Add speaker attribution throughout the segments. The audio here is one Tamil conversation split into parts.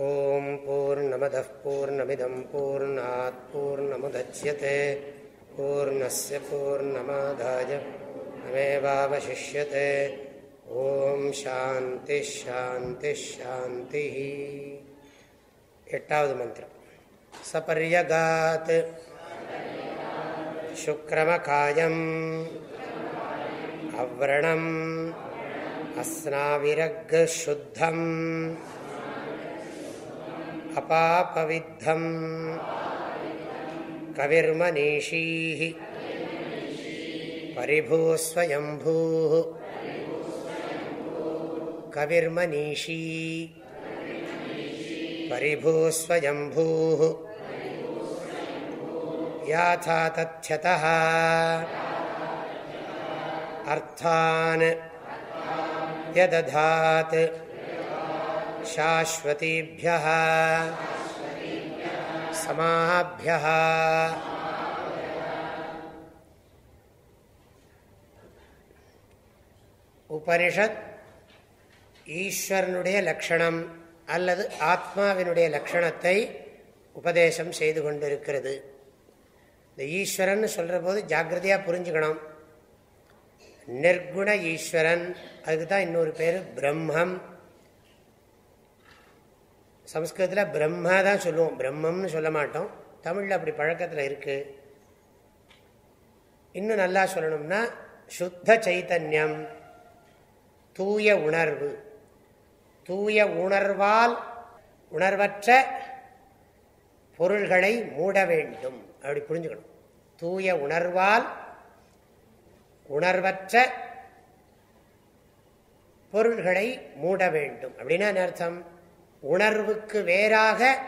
Speaker 1: ॐ पूर्णमदः पूर्णमिदं पूर्णात् पूर्णमुदच्यते। पूर्णस्य पूर्णमादाय नमेवावशिष्यते ॐ शान्तिश्शान्तिश्शान्तिः एटावद् मन्त्रम् सपर्यगात् शुक्रमकायम् अव्रणम् अपापविद्धम्। कविर्मनीषीः। परिभूस्वयम्भूः। कविर्मनीषी। परिभूस्वयम्भूः। याथा तथ्यतः अर्थान्। यदधात्। शाश्वतीभ्यः समाभ्यः உபனிஷத் ஈஸ்வரனுடைய லட்சணம் அல்லது ஆத்மாவினுடைய லட்சணத்தை உபதேசம் செய்து கொண்டிருக்கிறது இந்த ஈஸ்வரன் சொல்கிற போது ஜாக்கிரதையாக புரிஞ்சுக்கணும் நிர்குண ஈஸ்வரன் அதுக்கு தான் இன்னொரு பேர் பிரம்மம் சம்ஸ்கிருதத்தில் பிரம்மா தான் சொல்லுவோம். பிரம்மம்னு சொல்ல மாட்டோம். தமிழில் அப்படி பழக்கத்தில் இருக்குது இன்னும் நல்லா சொல்லணும்னா சுத்த சைத்தன்யம் தூய உணர்வு. தூய உணர்வால் உணர்வற்ற பொருள்களை மூட வேண்டும். அப்படி புரிஞ்சுக்கணும். தூய உணர்வால் உணர்வற்ற பொருள்களை மூட வேண்டும். அப்படின்னா அர்த்தம்? உணர்வுக்கு வேறாக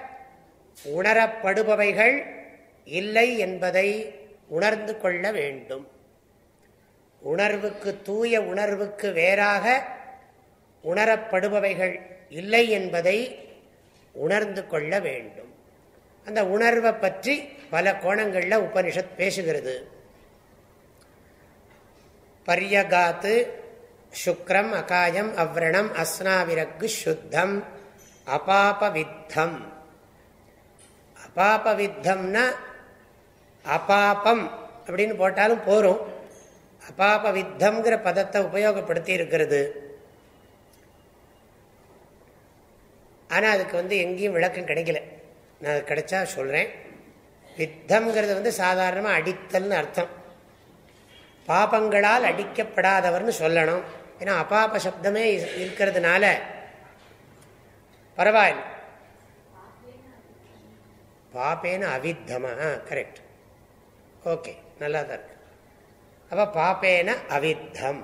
Speaker 1: உணரப்படுபவைகள் இல்லை என்பதை உணர்ந்து கொள்ள வேண்டும். உணர்வுக்கு தூய உணர்வுக்கு வேறாக உணரப்படுபவைகள் இல்லை என்பதை உணர்ந்து கொள்ள வேண்டும். அந்த உணர்வை பற்றி பல கோணங்களில் உபனிஷத் பேசுகிறது. பரியகாத்து சுக்ரம் அகாயம் அவ்ரணம் அஸ்னாவிரக்கு சுத்தம். அபாபவித்தம். அபாபவித்தம்னா அபாபம் அப்படின்னு போட்டாலும் போரும் அபாபவித்தம்ங்கிற பதத்தை உபயோகப்படுத்தி இருக்கிறது ஆனால் அதுக்கு வந்து எங்கேயும் விளக்கம் கிடைக்கல. நான் கிடைச்சா சொல்கிறேன் வித்தம்ங்கிறது வந்து சாதாரணமாக அடித்தல்னு அர்த்தம். பாபங்களால் அடிக்கப்படாதவர்னு சொல்லணும். ஏன்னா அபாப சப்தமே இருக்கிறதுனால பரவாயில்ல. பாப்பேன அவித்தமா? கரெக்ட் ஓகே நல்லா தான் இருக்கு. அப்போ பாப்பேன அவித்தம்.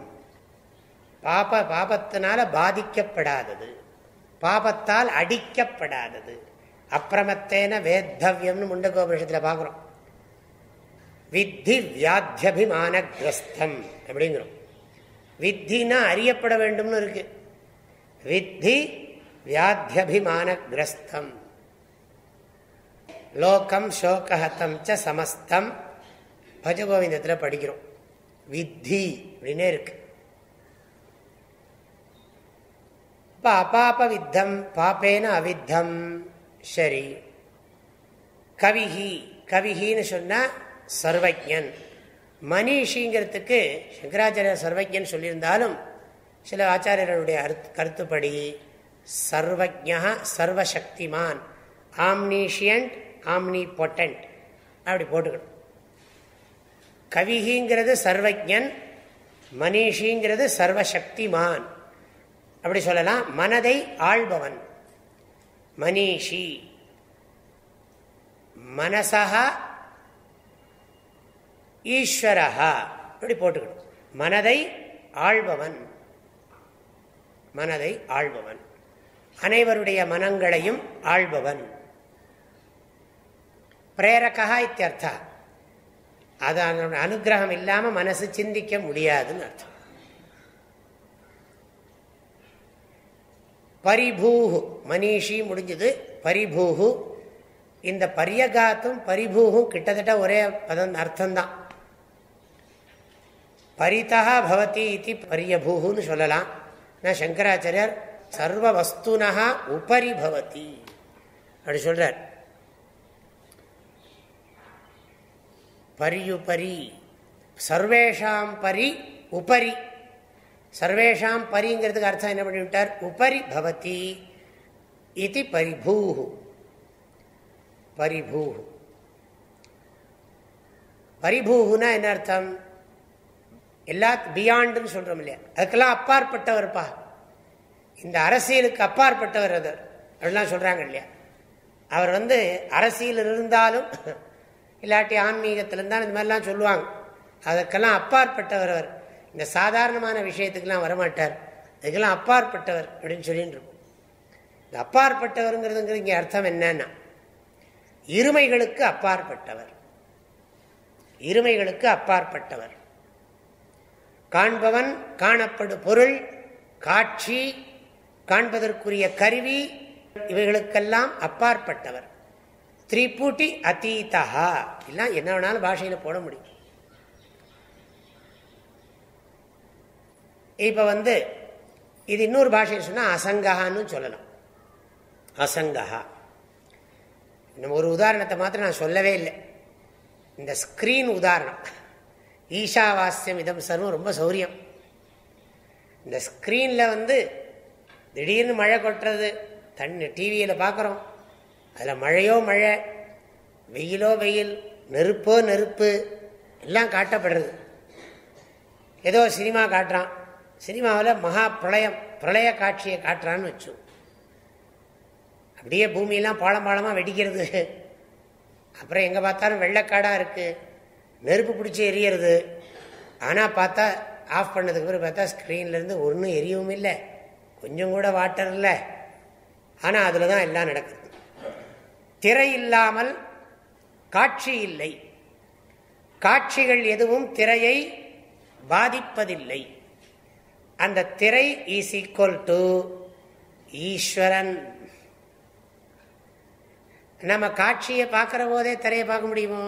Speaker 1: பாப பாபத்தினால பாதிக்கப்படாதது. பாபத்தால் அடிக்கப்படாதது. அப்பிரமத்தேன வேத்தவியம்னு முண்டகோபனிஷத்தில் பார்க்குறோம் வித்தி வியாத்தியபிமான கிரஸ்தம் அப்படிங்கிறோம். வித்தினா அறியப்பட வேண்டும்னு இருக்கு. வித்தி வியாத்தியபிமான கிரஸ்தம் லோகம் சோகஹத்தம் ச சமஸ்தம் பஜகோவிந்தத்தில் படிக்கிறோம் வித்தி அப்படின்னே இருக்கு இப்போ அபாப வித்தம் பாப்பேன அவித்தம் சரி கவிஹி கவிஹின்னு சொன்னால் சர்வஜன் மனிஷிங்கிறதுக்கு சங்கராச்சாரியர் சர்வஜன் சொல்லியிருந்தாலும் சில ஆச்சாரியர்களுடைய கருத்துப்படி சர்வஜா சர்வசக்திமான். ஆம்னீஷியன்ட் ஆம்னி பொட்டன்ட் அப்படி போட்டுக்கணும். கவிகிங்கிறது சர்வஜன் மனிஷிங்கிறது சர்வசக்திமான். அப்படி சொல்லலாம் மனதை ஆள்பவன். மனிஷி. மனசா ஈஸ்வரஹா. இப்படி போட்டுக்கணும். மனதை ஆள்பவன். மனதை ஆள்பவன். அனைவருடைய மனங்களையும் ஆள்பவன். பிரேரகா இத்தியர்த்தா. அது அனுகிரகம் இல்லாமல் மனசு சிந்திக்க முடியாதுன்னு அர்த்தம். பரிபூஹு மனிஷி முடிஞ்சது. பரிபூஹு இந்த பரியகாத்தும் பரிபூகும் கிட்டத்தட்ட ஒரே பதம் அர்த்தம்தான். பரிதா பவதி இது பரியபூகுன்னு சொல்லலாம். நான் சங்கராச்சாரியர் சர்வ வஸ்துனா உபரி பவதி. அப்படி சொல்றார். பரியுபரி சர்வேஷாம் பரி உபரி. சர்வேஷாம் பரிங்கிறதுக்கு அர்த்தம் என்ன பண்ணிவிட்டார் உபரி பவதி இது பரிபூஹு. பரிபூஹு. பரிபூகுனா என்ன அர்த்தம்? எல்லா பியாண்டுன்னு சொல்றோம் இல்லையா? அதுக்கெல்லாம் அப்பாற்பட்டவர்ப்பா இந்த அரசியலுக்கு அப்பாற்பட்டவர் அவர். அப்படிலாம் சொல்றாங்க இல்லையா? அவர் வந்து அரசியல் இருந்தாலும் இல்லாட்டி ஆன்மீகத்தில் இருந்தாலும் இந்த மாதிரிலாம் சொல்லுவாங்க. அதற்கெல்லாம் அப்பாற்பட்டவர் அவர். இந்த சாதாரணமான விஷயத்துக்கெல்லாம் வரமாட்டார். அதுக்கெல்லாம் அப்பாற்பட்டவர் அப்படின்னு சொல்லிட்டு இருக்கும். இந்த அப்பாற்பட்டவருங்கிறதுங்கிறது இங்கே அர்த்தம் என்னன்னா இருமைகளுக்கு அப்பாற்பட்டவர். இருமைகளுக்கு அப்பாற்பட்டவர். காண்பவன் காணப்படும் பொருள் காட்சி காண்பதற்குரிய கருவி இவைகளுக்கெல்லாம் அப்பாற்பட்டவர். திரிபூட்டி அத்தீதா எல்லாம் என்ன வேணாலும் பாஷையில் போட முடியும். இப்ப வந்து இது இன்னொரு பாஷையில் சொன்னா அசங்கஹான்னு சொல்லலாம். அசங்கஹா. ஒரு உதாரணத்தை மாத்திரம் நான் சொல்லவே இல்லை. இந்த ஸ்கிரீன் உதாரணம். ஈஷாவாஸ்யம் இதம் சர்வம் ரொம்ப சௌரியம். இந்த ஸ்க்ரீனில் வந்து திடீர்னு மழை கொட்டுறது. தண்ணி டிவியில் பார்க்குறோம் அதில் மழையோ மழை வெயிலோ வெயில் நெருப்போ நெருப்பு எல்லாம் காட்டப்படுறது. ஏதோ சினிமா காட்டுறான். சினிமாவில் மகா பிரளயம் பிரளய காட்சியை காட்டுறான்னு வச்சோம் அப்படியே பூமியெல்லாம் பாலம் பாலமாக வெடிக்கிறது. அப்புறம் எங்கே பார்த்தாலும் வெள்ளைக்காடாக இருக்குது நெருப்பு பிடிச்சி எரியறது. ஆனால் பார்த்தா ஆஃப் பண்ணதுக்கு பிறகு பார்த்தா ஸ்க்ரீன்லேருந்து ஒன்றும் எரியவும் இல்லை. கொஞ்சம் கூட வாட்டர் இல்லை ஆனால் அதில் தான் எல்லாம் நடக்குது. திரை இல்லாமல் காட்சி இல்லை. காட்சிகள் எதுவும் திரையை பாதிப்பதில்லை அந்த திரை இஸ் ஈக்குவல் டு ஈஸ்வரன். நம்ம காட்சியை பார்க்குற போதே திரையை பார்க்க முடியுமோ?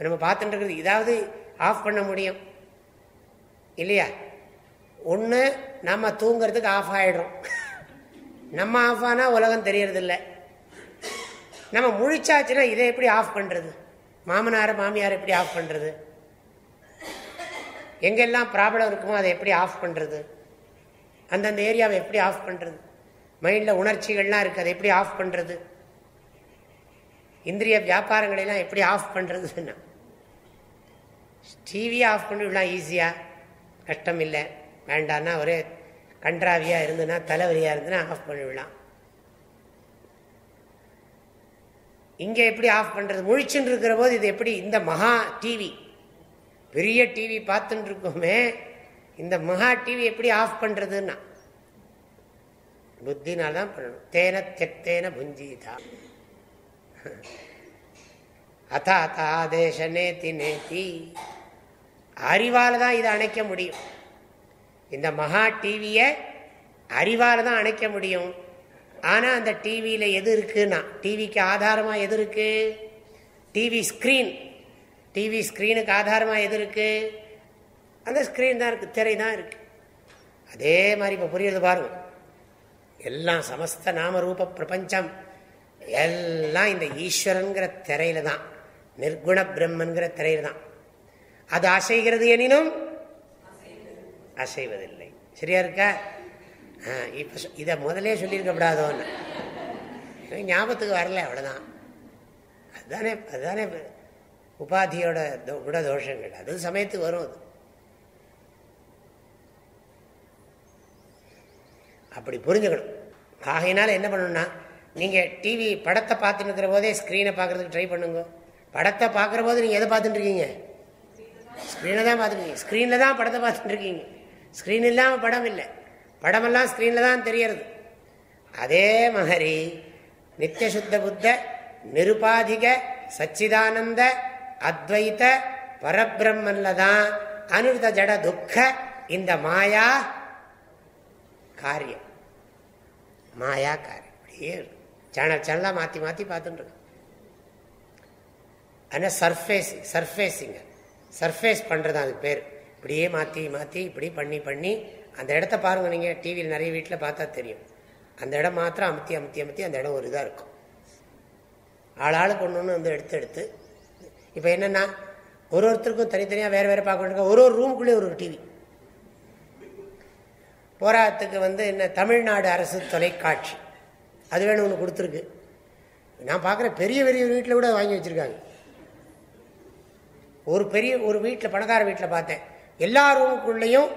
Speaker 1: நம்ம பார்த்துட்டு இருக்கிறது இதாவது ஆஃப் பண்ண முடியும். இல்லையா? ஒன்று நம்ம தூங்கிறதுக்கு ஆஃப் ஆகிடும் நம்ம ஆஃப் ஆனால் உலகம் தெரியறதில்ல. நம்ம முழிச்சாச்சுன்னா இதை எப்படி ஆஃப் பண்ணுறது மாமனார் மாமியார் எப்படி ஆஃப் பண்ணுறது எங்கெல்லாம் ப்ராப்ளம் இருக்குமோ அதை எப்படி ஆஃப் பண்ணுறது அந்தந்த ஏரியாவை எப்படி ஆஃப் பண்ணுறது மைண்டில் உணர்ச்சிகள்லாம் இருக்குது அதை எப்படி ஆஃப் பண்ணுறது இந்திரிய வியாபாரங்களெல்லாம் எப்படி ஆஃப் பண்ணுறதுன்னா டிவியை ஆஃப் பண்ணிவிடலாம் ஈஸியாக கஷ்டம் இல்லை. வேண்டான்னா ஒரே கன்றாவியாக இருந்துன்னா தலைவலியாக இருந்துன்னா ஆஃப் பண்ணிவிடலாம் இங்கே எப்படி ஆஃப் பண்ணுறது முழிச்சுன்னு இருக்கிற போது இது எப்படி? இந்த மகா டிவி பெரிய டிவி பார்த்துட்டு இருக்கோமே இந்த மகா டிவி எப்படி ஆஃப் பண்ணுறதுன்னா புத்தினால்தான் தான் பண்ணணும். தேன தெத்தேன புஞ்சிதா. அத்தா அத்தா தேச நேத்தி நேத்தி. அறிவால் தான் இதை அணைக்க முடியும். இந்த மகா டிவியை அறிவால் தான் அணைக்க முடியும். ஆனால் அந்த டிவியில் எது இருக்குன்னா டிவிக்கு ஆதாரமாக எது இருக்கு? டிவி ஸ்க்ரீன் டிவி ஸ்க்ரீனுக்கு ஆதாரமாக எது இருக்கு? அந்த ஸ்க்ரீன் தான் இருக்குது திரை தான் இருக்கு. அதே மாதிரி இப்போ புரியுது பாருங்க. எல்லாம் சமஸ்த நாம ரூப பிரபஞ்சம். எல்லாம் இந்த ஈஸ்வரங்கிற திரையில தான். நிர்குண பிரம்மன்கிற திரையில தான். அது அசைகிறது எனினும் அசைவதில்லை. சரியா இருக்கா? இப்போ இதை முதலே சொல்லியிருக்கப்படாதோன்னு. ஞாபகத்துக்கு வரல அவ்வளோதான் அதுதானே அதுதானே உபாதியோட குட தோஷங்கள். அது சமயத்துக்கு வரும் அது. அப்படி புரிஞ்சுக்கணும். ஆகையினால என்ன பண்ணணும்னா நீங்கள் டிவி படத்தை பார்த்துட்டு இருக்கிற போதே ஸ்க்ரீனை பார்க்குறதுக்கு ட்ரை பண்ணுங்க. படத்தை பார்க்குற போது நீங்கள் எதை பார்த்துட்டு இருக்கீங்க? ஸ்க்ரீனை தான் பார்த்துருக்கீங்க ஸ்க்ரீனில் தான் படத்தை பார்த்துட்டு இருக்கீங்க. ஸ்க்ரீன் இல்லாமல் படம் இல்லை. படமெல்லாம் ஸ்க்ரீனில் தான் தெரியறது அதே மாதிரி நித்தியசுத்த புத்த நிருபாதிக சச்சிதானந்த அத்வைத பரபிரம்மன்ல தான் அனுத ஜட துக்க இந்த மாயா காரியம். மாயா காரியம். அப்படியே சேனல் சேனலாக மாற்றி மாற்றி பார்த்துட்டு ஆனால் சர்ஃபேஸிங் சர்ஃபேஸிங்க சர்ஃபேஸ் பண்ணுறது அதுக்கு பேர். இப்படியே மாற்றி மாற்றி இப்படி பண்ணி பண்ணி அந்த இடத்த பாருங்கள் நீங்கள் டிவியில் நிறைய வீட்டில் பார்த்தா தெரியும். அந்த இடம் மாத்திரம் அமுத்தி அமுத்தி அமுத்தி அந்த இடம் ஒரு இதாக இருக்கும். ஆளாளுக்கு ஒன்று ஒன்று வந்து எடுத்து எடுத்து. இப்போ என்னென்னா ஒரு ஒருத்தருக்கும் தனித்தனியாக வேறு வேறு பார்க்க ஒரு ஒரு ரூமுக்குள்ளேயே ஒரு ஒரு டிவி போராட்டத்துக்கு வந்து என்ன தமிழ்நாடு அரசு தொலைக்காட்சி. அது வேணும் ஒன்று கொடுத்துருக்கு. நான் பார்க்குறேன் பெரிய பெரிய வீட்டில் கூட வாங்கி வச்சுருக்காங்க. ஒரு பெரிய ஒரு வீட்டில் பணக்கார வீட்டில் பார்த்தேன். எல்லா ரூமுக்குள்ளேயும்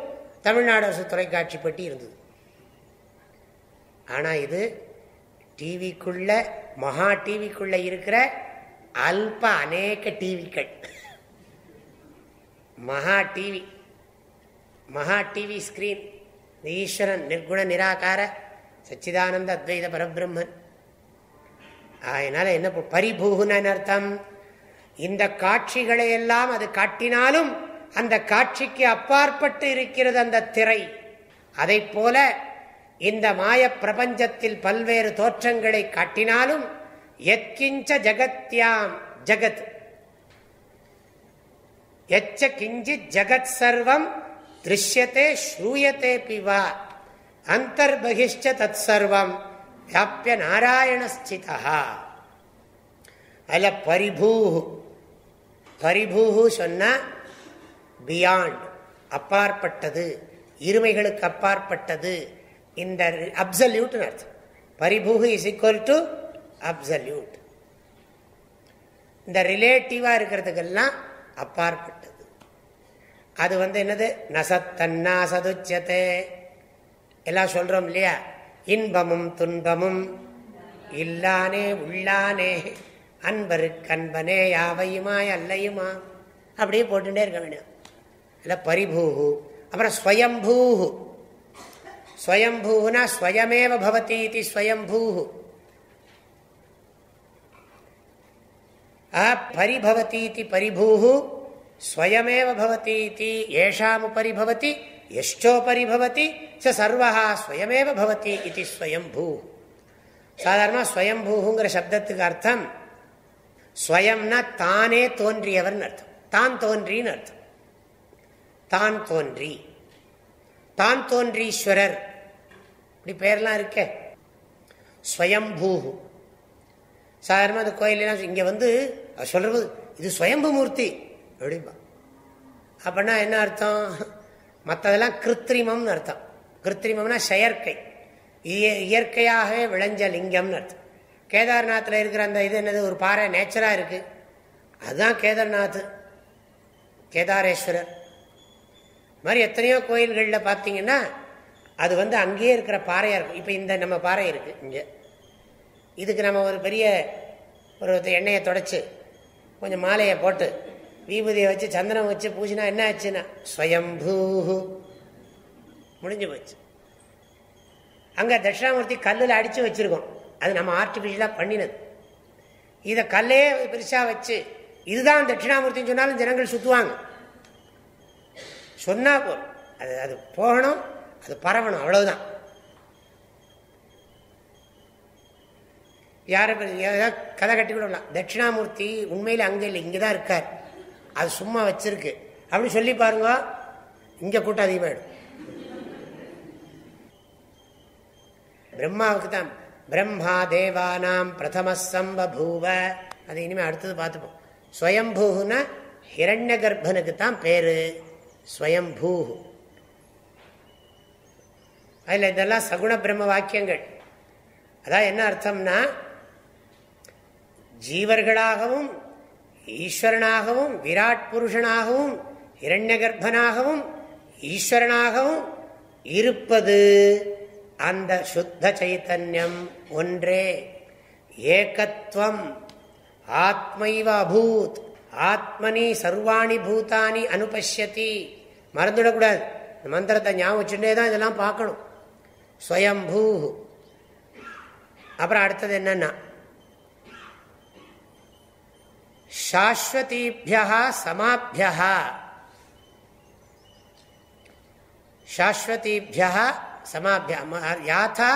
Speaker 1: தமிழ்நாடு அரசு தொலைக்காட்சி பெட்டி இருந்தது. ஆனால் இது டிவிக்குள்ள மகா டிவிக்குள்ள இருக்கிற அல்ப அநேக டிவிக்கள் மகா டிவி மகா டிவி ஸ்கிரீன் ஈஸ்வரன் நிர்குண நிராகார சச்சிதானந்த அத்வைத பரபிரம்மன். அதனால என்ன பரிபூகுன்னு அர்த்தம்? இந்த காட்சிகளை எல்லாம் அது காட்டினாலும் அந்த காட்சிக்கு அப்பாற்பட்டு இருக்கிறது அந்த திரை. அதை போல இந்த மாய பிரபஞ்சத்தில் பல்வேறு தோற்றங்களை காட்டினாலும் எத்கிஞ்ச ஜகத்யாம் ஜகத். எச்ச கிஞ்சி ஜகத் சர்வம் திருஷ்யத்தே ஸ்ரூயத்தே பிவா. அந்தர்பகிஷ்ட தத் சர்வம் வியாபிய நாராயணஸ்திதா அல பரிபூ பரிபூ சொன்ன பியாண்ட் அப்பாற்பட்டது இருமைகளுக்கு அப்பாற்பட்டது. இந்த அப்சல்யூட் அர்த்தம். பரிபூகு இஸ் ஈக்குவல் டு அப்சல்யூட் இந்த ரிலேட்டிவா இருக்கிறதுக்கெல்லாம் அப்பாற்பட்டது. அது வந்து என்னது? நசத்தன்னா சதுச்சதே. எல்லாம் சொல்றோம் இல்லையா? இன்பமும் துன்பமும் இல்லானே உள்ளானே. அன்பருக்கு அன்பனே யாவையுமாய் அல்லையுமா? அப்படியே போட்டுட்டே இருக்க வேண்டியது. இல்லை பரிபூஹு அப்புறம் ஸ்வயம்பூஹு ஸ்வயம்பூனா ஸ்வயமேவ பவதி இது ஸ்வயம்பூஹு பரிபவதி பரிபூஹு ஸ்வயமேவ பவதி ஏஷாமுபரி பவதி எஷ்டோபரி பவதி ச சர்வா ஸ்வயமேவ பவதி இது ஸ்வயம்பூ சாதாரணமாக ஸ்வயம்பூங்கிற சப்தத்துக்கு அர்த்தம் ஸ்வயம்னா தானே தோன்றியவர்னு அர்த்தம் தான் தோன்றின்னு அர்த்தம் தான் தோன்றி. தான் தோன்றீஸ்வரர். இப்படி பேர்லாம் இருக்க. ஸ்வயம்பூஹு. சாதாரணமாக அந்த கோயிலாம் இங்கே வந்து சொல்கிறது இது ஸ்வயம்பு மூர்த்தி. அப்படிம்பா. அப்படின்னா என்ன அர்த்தம்? மற்றதெல்லாம் கிருத்திரிமம்னு அர்த்தம். கிருத்திரிமம்னா செயற்கை. இயற்கையாகவே விளைஞ்ச லிங்கம்னு அர்த்தம். கேதார்நாத்தில் இருக்கிற அந்த இது என்னது? ஒரு பாறை நேச்சராக இருக்குது அதுதான் கேதார்நாத். கேதாரேஸ்வரர். மாதிரி எத்தனையோ கோயில்களில் பார்த்தீங்கன்னா அது வந்து அங்கேயே இருக்கிற பாறையாக இருக்கும். இப்போ இந்த நம்ம பாறை இருக்குது இங்கே. இதுக்கு நம்ம ஒரு பெரிய ஒரு எண்ணெயை தொடச்சி கொஞ்சம் மாலையை போட்டு வீபூதியை வச்சு சந்திரன் வச்சு பூசினா என்ன ஆச்சுன்னா ஸ்வயம்பூ முடிஞ்சு போச்சு. அங்கே தட்சிணாமூர்த்தி கல்லில் அடித்து வச்சுருக்கோம். அது நம்ம ஆர்டிஃபிஷியலாக பண்ணினது. இதை கல்லே பெருசாக வச்சு இதுதான் தட்சிணாமூர்த்தின்னு சொன்னாலும் ஜனங்கள் சுற்றுவாங்க சொன்னால் போ அது அது போகணும் அது பரவணும் அவ்வளவுதான். யாரை ஏதாவது கதை கட்டி விடலாம். தட்சிணாமூர்த்தி உண்மையில் அங்கே இல்லை இங்கே தான் இருக்கார். அது சும்மா வச்சிருக்கு. அப்படின்னு சொல்லி பாருங்க இங்கே கூட்டம் அதிகமாகிடும் பிரம்மாவுக்கு தான் பிரம்மா தேவானாம் பிரதம சம்பூவ அது இனிமேல் அடுத்தது பார்த்துப்போம். ஸ்வயம்பூன்னா ஹிரண்ய கர்ப்பனுக்கு தான் பேரு. ஸ்வயம்பூ அதில் இதெல்லாம் சகுண பிரம்ம வாக்கியங்கள். அதான் என்ன அர்த்தம்னா ஜீவர்களாகவும் ஈஸ்வரனாகவும் விராட் புருஷனாகவும் இரண்ய கர்ப்பனாகவும் ஈஸ்வரனாகவும் இருப்பது அந்த சுத்த சைத்தன்யம் ஒன்றே. ஏகத்துவம் ஆத்மைவ அபூத். ஆத்மனி சர்வாணி பூதானி அனுபஷ்யதி. மறந்துடக்கூடாது மந்திரத்தை ஞாபகம் வச்சுட்டே தான் இதெல்லாம் பார்க்கணும். ஸ்வயம்பூ அப்புறம் அடுத்தது என்னன்னா சாஸ்வதீபியா சமாபியா. சாஸ்வதீபியா சமாபியா. யாத்தா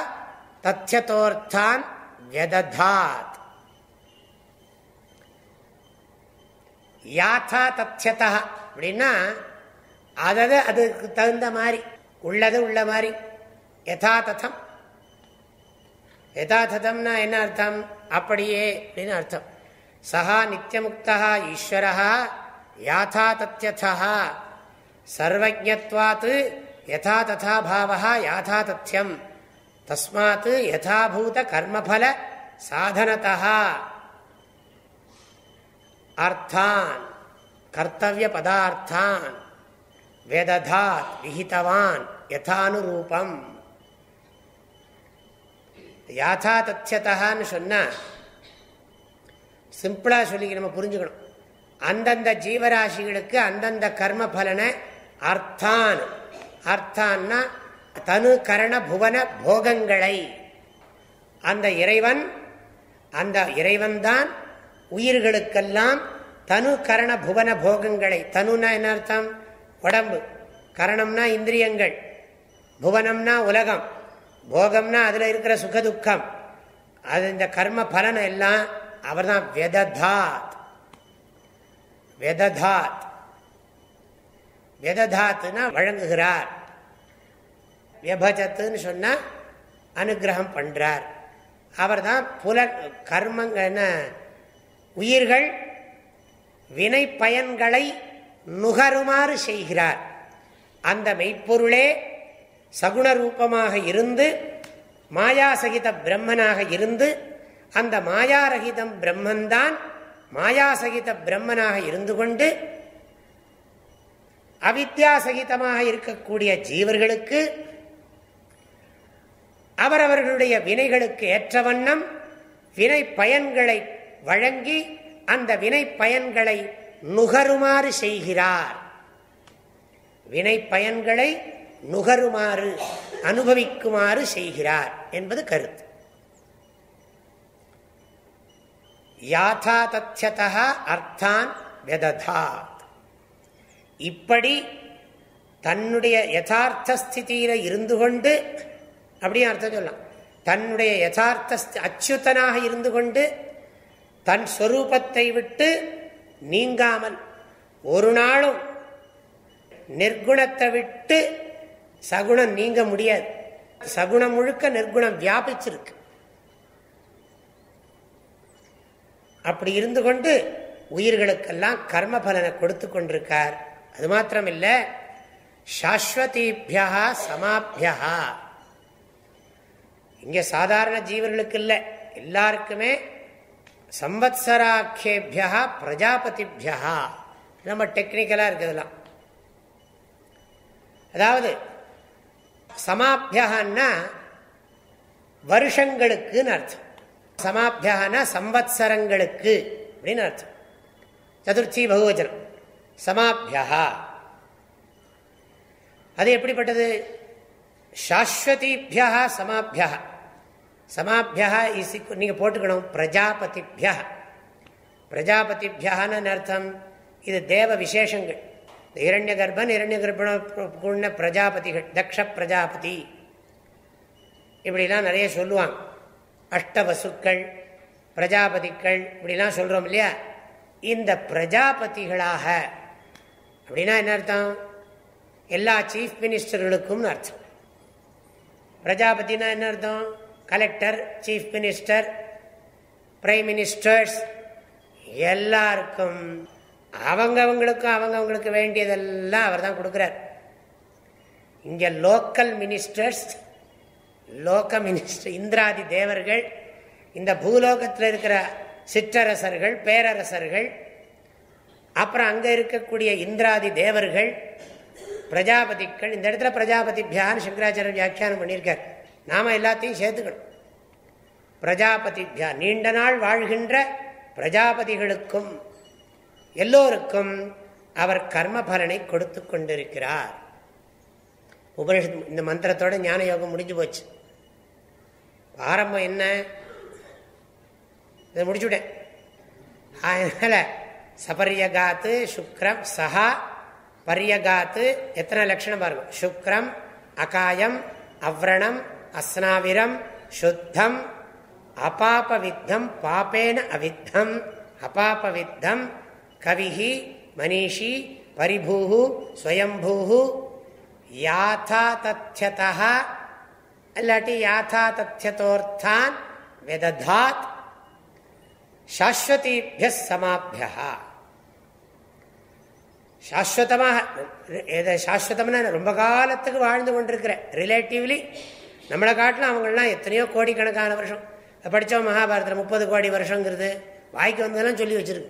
Speaker 1: தத்தியதோர்த்தான் வியததாத் யாத்தா தத்யதா அப்படின்னா அதாவது அதுக்கு தகுந்த மாதிரி உள்ளது உள்ள மாதிரி யதாததம். யதாததம்னா என்ன அர்த்தம்? அப்படியே அப்படின்னு அர்த்தம். சஹா நித்தியமுக்தா ஈஸ்வரா யாத்தா தத்யதா. சர்வஜத்வாத் யதா ததா பாவா யாதா தத்யம். தஸ்மாத் யதாபூத கர்மபல சாதனதா. அர்த்தான் கர்த்தவிய பதார்த்தான் வேததாத் விஹிதவான் யதானுரூபம். யாதா தத்தியதான்னு சொன்னால் சிம்பிளாக சொல்லி நம்ம புரிஞ்சுக்கணும். அந்தந்த ஜீவராசிகளுக்கு அந்தந்த கர்ம பலனை அர்த்தான். அர்த்தான்னா தனு கரண புவன போகங்களை. அந்த இறைவன் அந்த இறைவன்தான் உயிர்களுக்கெல்லாம் தனு கரண புவன போகங்களை தனுனா என்ன அர்த்தம்? உடம்பு. கரணம்னா இந்திரியங்கள். புவனம்னா உலகம். போகம்னா அதில் இருக்கிற சுகதுக்கம். அது இந்த கர்ம பலனை எல்லாம் அவர் தான் வெததாத். வெததாத். வெததாத்துனா வழங்குகிறார். விபஜத்துன்னு சொன்னால் அனுகிரகம் பண்ணுறார் அவர் தான் புல கர்மங்கள் என்ன? உயிர்கள் வினை பயன்களை நுகருமாறு செய்கிறார். அந்த மெய்ப்பொருளே சகுண ரூபமாக இருந்து மாயாசகித பிரம்மனாக இருந்து அந்த மாயாரகிதம் பிரம்மன்தான் மாயாசகித பிரம்மனாக இருந்து கொண்டு அவித்யாசகிதமாக இருக்கக்கூடிய ஜீவர்களுக்கு அவரவர்களுடைய வினைகளுக்கு ஏற்ற வண்ணம் வினை பயன்களை வழங்கி அந்த வினை பயன்களை நுகருமாறு செய்கிறார். வினை பயன்களை நுகருமாறு அனுபவிக்குமாறு செய்கிறார் என்பது கருத்து. யாதா தத்யதா அர்த்தான் வெததாத். இப்படி தன்னுடைய யதார்த்த ஸ்திதியில இருந்து கொண்டு அப்படியே அர்த்தம் சொல்லலாம். தன்னுடைய யதார்த்த அச்சுத்தனாக இருந்து கொண்டு தன் ஸ்வரூபத்தை விட்டு நீங்காமல் ஒரு நாளும் நிர்குணத்தை விட்டு சகுணம் நீங்க முடியாது. சகுணம் முழுக்க நிர்குணம் வியாபிச்சிருக்கு. அப்படி இருந்து கொண்டு உயிர்களுக்கெல்லாம் கர்ம பலனை கொடுத்து கொண்டிருக்கார். அது மாத்திரம் இல்ல சாஸ்வதிபியா சமாபியா. இங்க சாதாரண ஜீவர்களுக்கு இல்லை எல்லாருக்குமே சம்பத்சராக்கியபியா பிரஜாபதிபியா நம்ம டெக்னிக்கலா இருக்குதுலாம். அதாவது சமாபியன்னா வருஷங்களுக்குன்னு அர்த்தம். சமாபியனா சம்பத்சரங்களுக்கு அப்படின்னு அர்த்தம். சதுர்த்தி பகுவச்சனம் சமாபியா அது எப்படிப்பட்டது? சாஸ்வதிபியா சமாபியா சமாபியா இசி நீங்கள் போட்டுக்கணும். பிரஜாபதிபியா பிரஜாபதிபியான்னு அர்த்தம்? இது தேவ விசேஷங்கள். இரண்ய கர்ப்பன் இரண்ய கர்ப்பண பிரஜாபதிகள் தக்ஷ பிரஜாபதி. இப்படிலாம் நிறைய சொல்லுவாங்க. அஷ்டவசுக்கள் பிரஜாபதிகள் இப்படிலாம் சொல்கிறோம் இல்லையா? இந்த பிரஜாபதிகளாக அப்படின்னா என்ன அர்த்தம்? எல்லா சீஃப் மினிஸ்டர்களுக்கும் அர்த்தம். பிரஜாபதினா என்ன அர்த்தம்? Collector chief minister prime ministers எல்லாருக்கும் அவங்கவுங்களுக்கும் அவங்கவுங்களுக்கு வேண்டியதெல்லாம் அவர் தான் கொடுக்குறார். இங்கே லோக்கல் மினிஸ்டர்ஸ் லோக மினிஸ்டர் இந்திராதி தேவர்கள் இந்த பூலோகத்தில் இருக்கிற சிற்றரசர்கள் பேரரசர்கள் அப்புறம் அங்கே இருக்கக்கூடிய இந்திராதி தேவர்கள் பிரஜாபதிக்கள் இந்த இடத்துல பிரஜாபதி பியான்னு சங்கராச்சாரிய வியாக்கியானம் பண்ணியிருக்கார். நாம எல்லாத்தையும் சேர்த்துக்கணும். பிரஜாபதி நீண்ட நாள் வாழ்கின்ற பிரஜாபதிகளுக்கும் எல்லோருக்கும் அவர் கர்ம பலனை கொடுத்து கொண்டிருக்கிறார். உபனிஷத் இந்த மந்திரத்தோட ஞான யோகம் முடிஞ்சு போச்சு. ஆரம்பம் என்ன? இதை முடிச்சுவிட்டேன் அதனால சபரியகாத்து சுக்ரம் சஹா பரியகாத்து எத்தனை லட்சணம் பாருங்க. சுக்ரம் அகாயம் அவ்ரணம் அஸ்னாவிரம் சுத்தம் அபாபவித்தம் பாப்பேன அவித்தம் அபாபவித்தம் கவிஹி மனிஷி பரிபூ ஸ்வயம்பூ யாத்தா தத்யதா இல்லாட்டி யாத்தா தத்யதோர்த்தான் வெததாத் சாஸ்வதீபிய சமாபியா சாஸ்வதமாக சாஸ்வதம்னா ரொம்ப காலத்துக்கு வாழ்ந்து கொண்டிருக்கிற ரிலேட்டிவ்லி நம்மளை காட்டிலும் அவங்களாம் எத்தனையோ கோடிக்கணக்கான வருஷம். படித்தோம் மகாபாரதத்தில் முப்பது கோடி வருஷங்கிறது வாய்க்கு வந்ததெல்லாம் சொல்லி வச்சிருக்கு.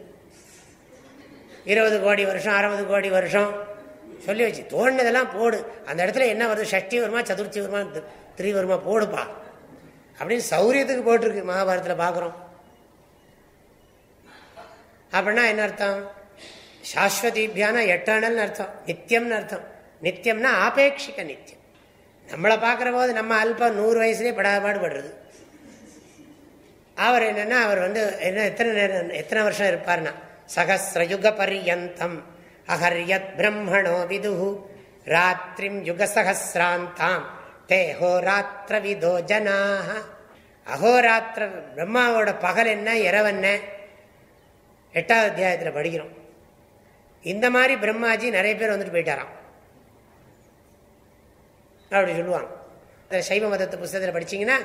Speaker 1: இருபது கோடி வருஷம் அறுபது கோடி வருஷம் சொல்லி வச்சு தோணுனதெல்லாம் போடு. அந்த இடத்துல என்ன வருது? ஷஷ்டி வருமா சதுர்த்தி வருமா திரி வருமா போடுப்பா. அப்படின்னு சௌரியத்துக்கு போட்டிருக்கு மகாபாரதத்தில் பார்க்குறோம் அப்படின்னா என்ன அர்த்தம்? சாஸ்வதிபியான எட்டர்னல்னு அர்த்தம். நித்தியம்னு அர்த்தம். நித்தியம்னா ஆபேட்சிக்க நித்தியம் நம்மளை பார்க்குற போது நம்ம அல்பம் நூறு வயசுலேயே படாபாடுபடுறது அவர் என்னென்னா அவர் வந்து என்ன எத்தனை நேரம் எத்தனை வருஷம் இருப்பார்னா சகசிரயுக பரியந்தம் அஹர்யத் பிரம்மணோ விதுஹு ராத்திரிம் யுக யுகசகசிராந்தாம் தேஹோராத்திர விதோ ஜனாக அகோராத்திர பிரம்மாவோட பகல் என்ன இரவென்ன எட்டாவது அத்தியாயத்தில் படிக்கிறோம். இந்த மாதிரி பிரம்மாஜி நிறைய பேர் வந்துட்டு போயிட்டாராம். அப்படி சொல்லுவாங்க. இந்த சைவ மதத்தை புஸ்தகத்தில் படிச்சீங்கன்னா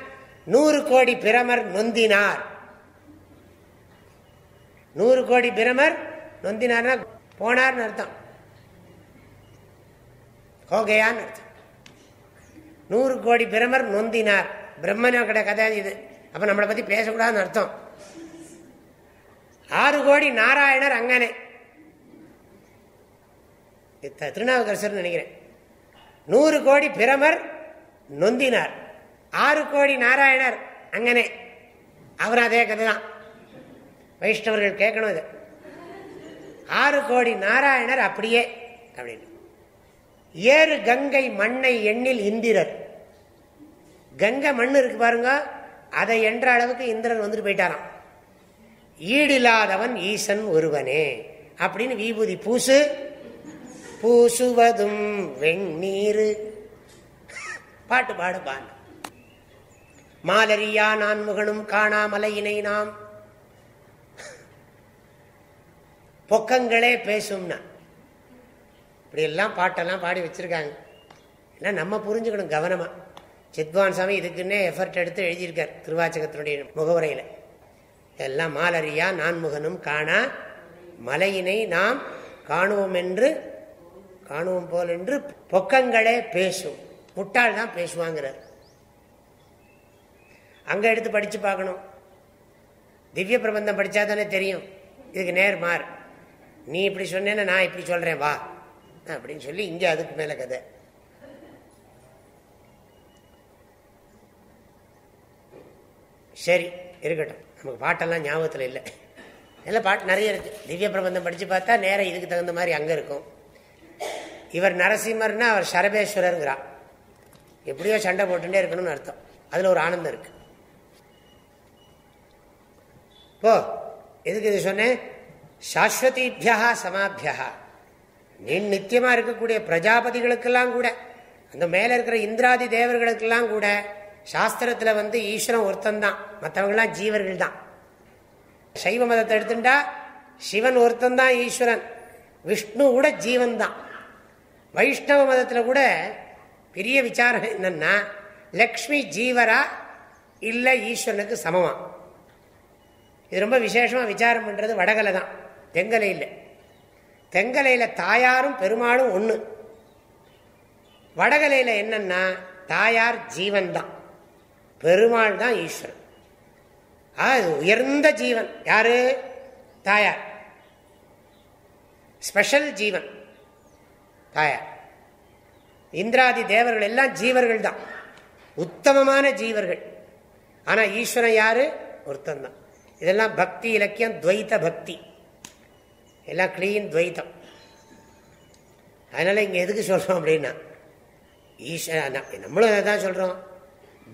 Speaker 1: நூறு கோடி பிரமர் நொந்தினார். நூறு கோடி பிரமர் நொந்தினார்னா போனார்னு அர்த்தம். ஹோகையான்னு அர்த்தம். நூறு கோடி பிரமர் நொந்தினார். பிரம்மனோட கதை இது. அப்போ நம்மளை பற்றி பேசக்கூடாதுன்னு அர்த்தம். ஆறு கோடி நாராயணர் அங்கனே. திருநாவுக்கரசர் நினைக்கிறேன். நூறு கோடி பிரமர் நொந்தினார். ஆறு கோடி நாராயணர் அங்கனே. அவர் அதே கதை தான் வைஷ்ணவர்கள் கேட்கணும் இது. ஆறு கோடி நாராயணர் அப்படியே அப்படின்னு. ஏறு கங்கை மண்ணை எண்ணில் இந்திரர். கங்கை மண் இருக்கு பாருங்க. அதை என்ற அளவுக்கு இந்திரன் வந்துட்டு போயிட்டாராம். ஈடில்லாதவன் ஈசன் ஒருவனே அப்படின்னு விபூதி பூசு பூசுவதும் வெண்ணீரு பாட்டு பாடு மாலரியா நான்முகனும் காணாமலையினை நாம். பொக்கங்களே பேசும்னா. இப்படி எல்லாம் பாட்டெல்லாம் பாடி வச்சிருக்காங்க. ஏன்னா நம்ம புரிஞ்சுக்கணும் கவனமா. சித்வான் சாமி இதுக்குன்னே எஃபர்ட் எடுத்து எழுதியிருக்கார் திருவாச்சகத்தினுடைய முகவுரையில். எல்லாம் மாலரியா நான்முகனும் காணா மலையினை நாம் காணுவோம் என்று காணுவோம் போல் என்று பொக்கங்களே பேசும். முட்டாள் தான் பேசுவாங்கிறார். அங்க எடுத்து படிச்சு பார்க்கணும். திவ்ய பிரபந்தம் படித்தா தானே தெரியும். இதுக்கு நேர் மார். நீ இப்படி சொன்னேன்னா நான் இப்படி சொல்றேன் வா. அப்படின்னு சொல்லி இங்க அதுக்கு மேல கதை. சரி இருக்கட்டும். நமக்கு பாட்டெல்லாம் ஞாபகத்தில் இல்லை. எல்லாம் பாட்டு நிறைய இருக்குது திவ்ய பிரபந்தம் படித்து பார்த்தா நேரம் இதுக்கு தகுந்த மாதிரி அங்கே இருக்கும். இவர் நரசிம்மர்னா அவர் சரபேஸ்வரருங்கிறா எப்படியோ சண்டை போட்டுட்டே இருக்கணும்னு அர்த்தம். அதுல ஒரு ஆனந்தம் இருக்கு. போ எதுக்கு இது சொன்னேன்? சாஸ்வதிபியா சமாபியா. நீ நித்தியமா இருக்கக்கூடிய பிரஜாபதிகளுக்கெல்லாம் கூட அந்த மேல இருக்கிற இந்திராதி தேவர்களுக்கெல்லாம் கூட சாஸ்திரத்துல வந்து ஈஸ்வரன் ஒருத்தந்தான் மற்றவங்களாம் ஜீவர்கள் தான் சைவ மதத்தை எடுத்துட்டா சிவன் ஒருத்தன் தான் ஈஸ்வரன். விஷ்ணு கூட ஜீவன் தான் வைஷ்ணவ மதத்தில் கூட பெரிய விசாரம் என்னன்னா லக்ஷ்மி ஜீவரா இல்லை ஈஸ்வரனுக்கு சமமா? இது ரொம்ப விசேஷமாக விசாரம் பண்ணுறது வடகலை தான். தெங்கலை இல்லை. தெங்கலையில் தாயாரும் பெருமாளும் ஒன்று வடகலையில் என்னன்னா தாயார் ஜீவன் தான். பெருமாள் தான் ஈஸ்வரன். உயர்ந்த ஜீவன். யாரு? தாயார். ஸ்பெஷல் ஜீவன். தாயார் இந்திராதி தேவர்கள் எல்லாம் ஜீவர்கள் தான். உத்தமமான ஜீவர்கள். ஆனால் ஈஸ்வரன் யாரு? ஒருத்தன் தான் இதெல்லாம் பக்தி இலக்கியம் துவைத்த பக்தி. எல்லாம் கிளீன் துவைத்தம். அதனால் இங்கே எதுக்கு சொல்கிறோம் அப்படின்னா ஈஸ்வர நம்மளும் அதை தான் சொல்கிறோம்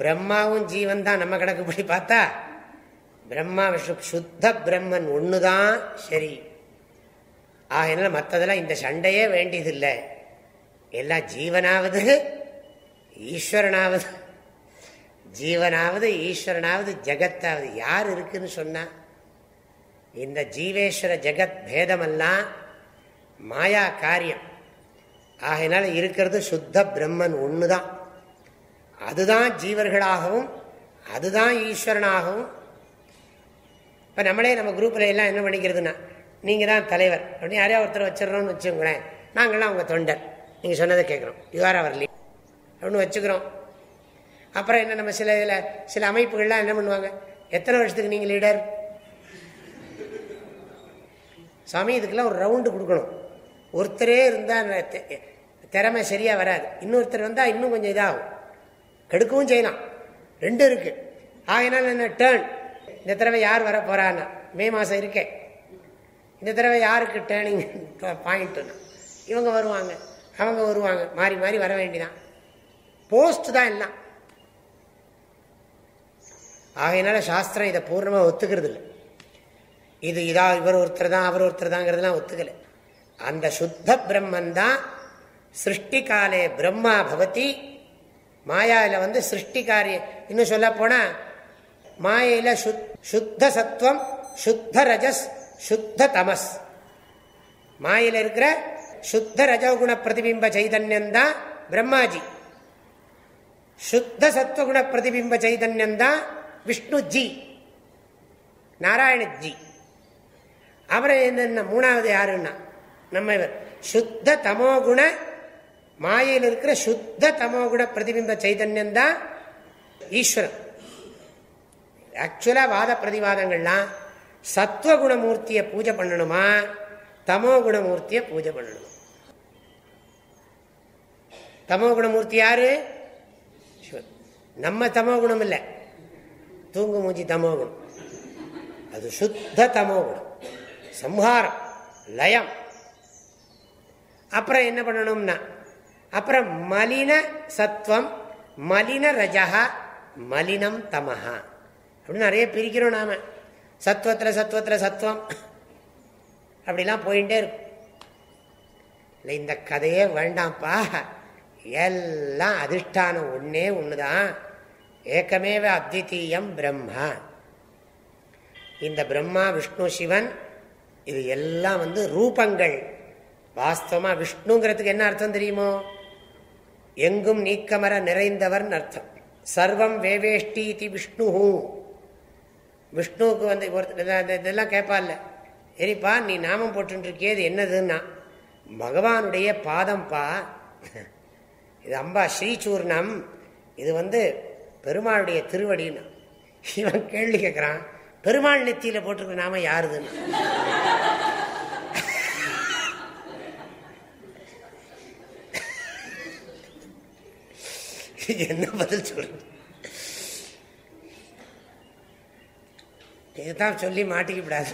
Speaker 1: பிரம்மாவும் ஜீவன் தான். நம்ம கணக்குப்படி பார்த்தா பிரம்மா விஷ்ணு சுத்த பிரம்மன் ஒன்று தான் சரி. ஆகினால மற்றதெல்லாம் இந்த சண்டையே வேண்டியதில்லை. எல்லாம் ஜீவனாவது ஈஸ்வரனாவது. ஜீவனாவது ஈஸ்வரனாவது ஜெகத்தாவது. யார் இருக்குன்னு சொன்னா இந்த ஜீவேஸ்வர ஜெகத் பேதமெல்லாம் மாயா காரியம். ஆகையினால இருக்கிறது சுத்த பிரம்மன் ஒண்ணுதான். அதுதான் ஜீவர்களாகவும் அதுதான் ஈஸ்வரனாகவும். இப்போ நம்மளே நம்ம குரூப்பில் எல்லாம் என்ன பண்ணிக்கிறதுனா நீங்கள் தான் தலைவர். அப்படின்னு யாரையா ஒருத்தர் வச்சிடறோம்னு வச்சுக்கோங்களேன். நாங்களாம் அவங்க தொண்டர். நீங்கள் சொன்னதை கேட்குறோம். யுவாரா வரலி அப்படின்னு வச்சுக்கிறோம். அப்புறம் என்ன நம்ம சில இதில் சில அமைப்புகள்லாம் என்ன பண்ணுவாங்க? எத்தனை வருஷத்துக்கு நீங்கள் லீடர் சாமி இதுக்கெல்லாம் ஒரு ரவுண்டு கொடுக்கணும். ஒருத்தரே இருந்தால் திறமை சரியாக வராது. இன்னொருத்தர் வந்தால் இன்னும் கொஞ்சம் இதாகும். கெடுக்கவும் செய்யலாம். ரெண்டும் இருக்குது ஆகினால என்ன? டேர்ன் இந்த தடவை யார் வர போகிறான்னா மே மாதம் இருக்கேன் இந்த தடவை யாருக்கு டேர்னிங் பாயிண்ட்டுன்னா இவங்க வருவாங்க அவங்க வருவாங்க. மாறி மாறி வர வேண்டிதான். போஸ்ட் தான் எல்லாம். ஆகையினால சாஸ்திரம் இதை பூர்ணமாக ஒத்துக்கிறது இல்லை இது இதா இவர் ஒருத்தர் தான் அவர் ஒருத்தர் தாங்கிறதுலாம் ஒத்துக்கலை. அந்த சுத்த பிரம்மன் தான் சிருஷ்டி காலே பிரம்மா பவதி. மாயாவில் வந்து சிருஷ்டி காரியம் இன்னும் சொல்ல போனால் மாயையில் சுத்த சத்துவம் சுத்த ரஜஸ் சுத்த தமஸ். மாயில இருக்கிற சுத்த ரஜகுண பிரதிபிம்ப சைதன்யம் தான் பிரம்மாஜி. சுத்த சத்வகுண பிரதிபிம்ப சைதன்யம் தான் விஷ்ணு ஜி நாராயணஜி அப்புறம் என்னென்ன மூணாவது யாருன்னா நம்ம இவர். சுத்த தமோகுண மாயையில் இருக்கிற சுத்த தமோகுண பிரதிபிம்ப சைதன்யம் தான் ஈஸ்வரன் ஆக்சுவலா வாத பிரதிவாதங்கள்லாம் சத்வகுணமூர்த்தியை பூஜை பண்ணணுமா? தமோ குணமூர்த்தியை பூஜை பண்ணணுமா. தமோ குணமூர்த்தி யாரு நம்ம தமோ குணம் இல்லை. தூங்கு மூஞ்சி தமோ குணம் அது சுத்த தமோ குணம் சம்ஹாரம் லயம். அப்புறம் என்ன பண்ணணும்னா அப்புறம் மலின சத்துவம் மலின ரஜகா மலினம் தமஹா. அப்படின்னு நிறைய பிரிக்கிறோம் நாம. சத்துவத்தில் சத்துவத்தில் சத்துவம் அப்படிலாம் போயிட்டே இருக்கும். இல்லை இந்த கதையே வேண்டாம்ப்பா. எல்லாம் அதிர்ஷ்டானம் ஒன்று தான் ஏக்கமேவ அத்வித்தீயம் பிரம்மா. இந்த பிரம்மா விஷ்ணு சிவன் இது எல்லாம் வந்து ரூபங்கள். வாஸ்தவமாக விஷ்ணுங்கிறதுக்கு என்ன அர்த்தம் தெரியுமோ? எங்கும் நீக்கமர நிறைந்தவர் அர்த்தம். சர்வம் வேவேஷ்டி இது விஷ்ணு விஷ்ணுவுக்கு வந்து ஒருத்தர் இதெல்லாம் கேட்பார்ல சரிப்பா நீ நாமம் போட்டுருக்கியே இது என்னதுன்னா பகவானுடைய பாதம்ப்பா இது அம்பா ஸ்ரீசூர்ணம். இது வந்து பெருமாளுடைய திருவடின்னா. இவன் கேள்வி கேட்குறான் பெருமாள் நெத்தியில் போட்டிருக்க நாம யாருதுன்னு என்ன பதில் சொல்றது? இதுதான் சொல்லி மாட்டிக்கப்படாது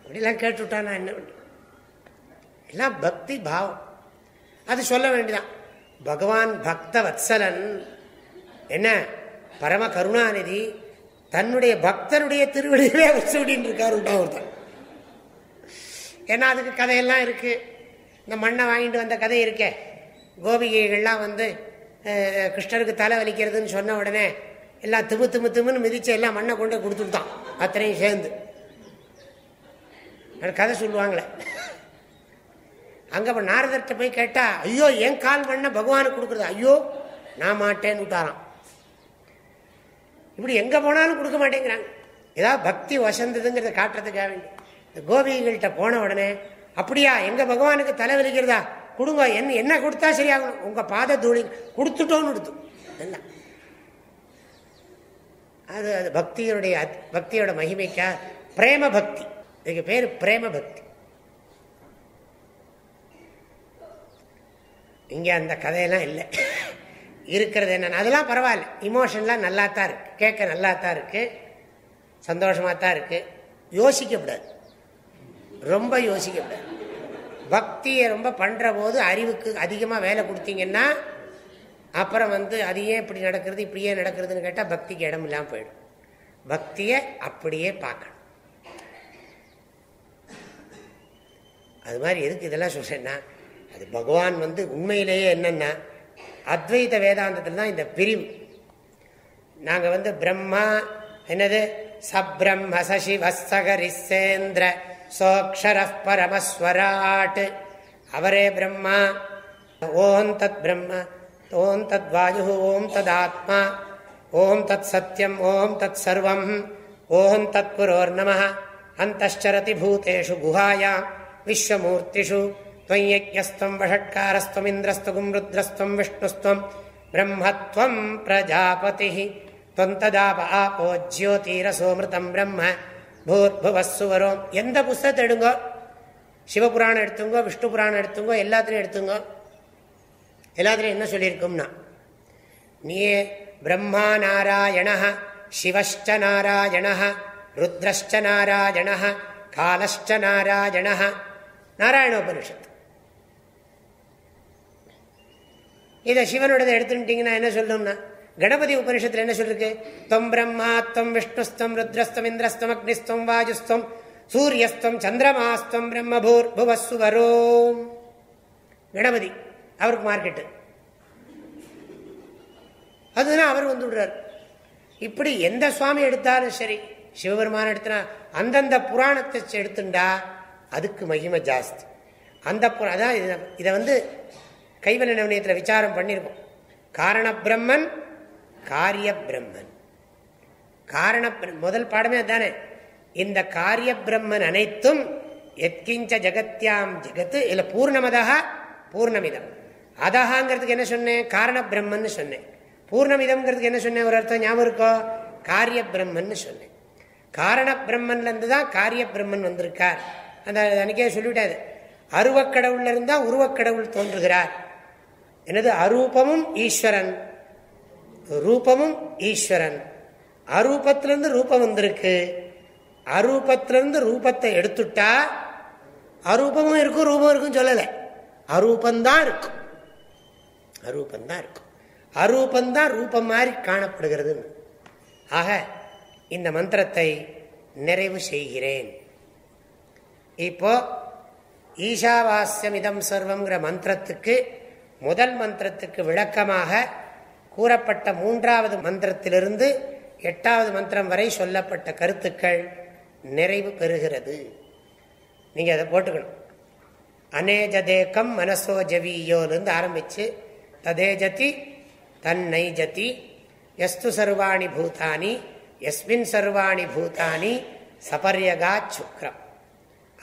Speaker 1: அப்படிலாம் கேட்டுவிட்டா நான் என்ன எல்லாம் பக்தி பாவம். அது சொல்ல வேண்டியதான் பகவான் பக்த வத்சலன் என்ன? பரம கருணாநிதி தன்னுடைய பக்தனுடைய திருவடியிலே அவர் சூடின்னு இருக்காரு ஒருத்தன். ஏன்னா அதுக்கு கதையெல்லாம் இருக்கு. இந்த மண்ணை வாங்கிட்டு வந்த கதை இருக்கே. கோபிகைகள்லாம் வந்து கிருஷ்ணருக்கு தலை வலிக்கிறதுன்னு சொன்ன உடனே எல்லாம் திமு திமு திமுன்னு மிதிச்சு எல்லாம் மண்ணை கொண்டு கொடுத்துட்டான் அத்தனையும் சேர்ந்து. கதை சொல்லுவாங்களே. அங்க நாரதர்கிட்ட போய் கேட்டா ஐயோ என் கால் மண்ணை பகவானுக்கு கொடுக்குறது. ஐயோ நான் மாட்டேன்னு விட்டாராம். இப்படி எங்க போனாலும் கொடுக்க மாட்டேங்கிறாங்க. ஏதாவது பக்தி வசந்ததுங்கிறத காட்டுறதுக்காக வேண்டி. இந்த கோபிகள்கிட்ட போன உடனே அப்படியா எங்க பகவானுக்கு தலை வலிக்கிறதா? கொடுங்க என்ன என்ன கொடுத்தா சரியாகணும்? உங்க பாத தூளி கொடுத்துட்டோன்னு கொடுத்து அது அது பக்தியுடைய பக்தியோட மகிமைக்கா? பிரேம பக்தி. இதுக்கு பேர் பிரேம பக்தி. இங்க அந்த கதையெல்லாம் இல்லை. இருக்கிறது என்ன அதெல்லாம் பரவாயில்ல. இமோஷன்லாம் நல்லா தான் இருக்கு. கேட்க நல்லா தான் இருக்கு. சந்தோஷமா தான் இருக்கு. யோசிக்கப்படாது ரொம்ப யோசிக்கப்படாது பக்தியை ரொம்ப பண்ணுற போது அறிவுக்கு அதிகமாக வேலை கொடுத்தீங்கன்னா அப்புறம் வந்து அது ஏன் இப்படி நடக்கிறது இப்படியே நடக்கிறதுன்னு கேட்டால் பக்திக்கு இடம் இல்லாமல் போயிடும். பக்தியை அப்படியே பார்க்கணும். அது மாதிரி எதுக்கு இதெல்லாம் சொல்றேன்னா அது பகவான் வந்து உண்மையிலேயே என்னன்னா அத்வைத வேதாந்தத்தில் தான் இந்த பிரிவு. நாங்கள் வந்து பிரம்மா என்னது? சப்ரம்ம சசிவசகரிசேந்திர சோக்ஷர பரமஸ்வராட் அவரே பிரம்மா ஓம் தத் பிரம்ம ஓம் தத் வாயு ஓம் ததாத்மா ஓம் தத் சத்தியம் ஓம் தத் சர்வம் ஓம் தத் புரோர்நம அந்தரதி பூதேஷு குஹாயாம் விஸ்வமூர்த்திஷு त्वय्यज्ञस्त्वं वषट्कारस्त्वमिन्द्रस्त्वगुं रुद्रस्त्वं विष्णुस्त्वं ब्रह्मत्वं प्रजापतिः त्वं तदाप आपो ज्योतिरसोमृतं ब्रह्म பூர்புவசுவரோம் எந்த புஸ்தகத்தை எடுங்கோ? சிவபுராணம் எடுத்துங்கோ விஷ்ணு புராணம் எடுத்துங்கோ எல்லாத்திலையும் எடுத்துங்கோ. எல்லாத்துலையும் என்ன சொல்லியிருக்கும்னா நீயே பிரம்மா நாராயண சிவஷ்ட நாராயண ருத்ரஷ்ட நாராயண காலஷ்ட நாராயண நாராயணோபனிஷத். இதை சிவனோடதை எடுத்துட்டீங்கன்னா என்ன சொல்லணும்னா கணபதி உபனிஷத்துல என்ன சொல்லிருக்கு? தொம் பிரம்மா தொம் விஷ்ணுஸ்தம் ருத்ரஸ்தம் இந்திரஸ்தம் அக்னிஸ்தம் வாஜுஸ்தம் சூரியஸ்தம் சந்திரமாஸ்தம் பிரம்மபூர் புவசுவரோம் கணபதி அவருக்கு மார்க்கெட்டு அதுதான் அவர் வந்து விடுறார். இப்படி எந்த சுவாமி எடுத்தாலும் சரி சிவபெருமான எடுத்தனா அந்தந்த புராணத்தை எடுத்துண்டா அதுக்கு மகிமை ஜாஸ்தி. அந்த அதான் இதை வந்து கைவல்ல நவனியத்தில் விசாரம் பண்ணியிருக்கோம் காரண பிரம்மன் காரிய பிரம்மன் காரண முதல் பாடமே அதுதானே இந்த காரிய பிரம்மன் அனைத்தும் எத்கிஞ்ச ஜகத்யாம் ஜெகத்து இல்ல பூர்ணமதா பூர்ணமிதம். அதஹாங்கிறதுக்கு என்ன சொன்னேன்? காரண பிரம்மன் சொன்னேன். பூர்ணமிதம்ங்கிறதுக்கு என்ன சொன்னேன்? ஒரு அர்த்தம் ஞாபகம் இருக்கோ? காரிய பிரம்மன் சொன்னேன். காரண பிரம்மன்லருந்து தான் காரிய பிரம்மன் வந்திருக்கார். அந்த அன்னைக்கே சொல்லிவிட்டாது அருவக்கடவுள்ல இருந்தா உருவக்கடவுள் தோன்றுகிறார். எனது அரூபமும் ஈஸ்வரன். ரூபமும் ஈஸ்வரன். அரூபத்திலிருந்து ரூபம் வந்திருக்கு. அரூபத்திலிருந்து ரூபத்தை எடுத்துட்டா அரூபமும் இருக்கும் ரூபம் இருக்கும் சொல்லலை. அரூபந்தான் இருக்கும். அரூபந்தான் இருக்கும். அரூபந்தான் ரூபம் மாதிரி காணப்படுகிறது ஆக இந்த மந்திரத்தை நிறைவு செய்கிறேன். இப்போ ஈஷாவாஸ்யம் இதம் சர்வங்கிற மந்திரத்துக்கு முதல் மந்திரத்துக்கு விளக்கமாக கூறப்பட்ட மூன்றாவது மந்திரத்திலிருந்து எட்டாவது மந்திரம் வரை சொல்லப்பட்ட கருத்துக்கள் நிறைவு பெறுகிறது. நீங்க அதை போட்டுக்கணும். அநேஜதேக்கம் மனசோ ஜவியோலிருந்து ஆரம்பிச்சு ததேஜதி தன்னை ஜதி எஸ்து சர்வாணி பூதானி எஸ்மின் சர்வாணி பூதானி சபரியகா சுக்ரம்.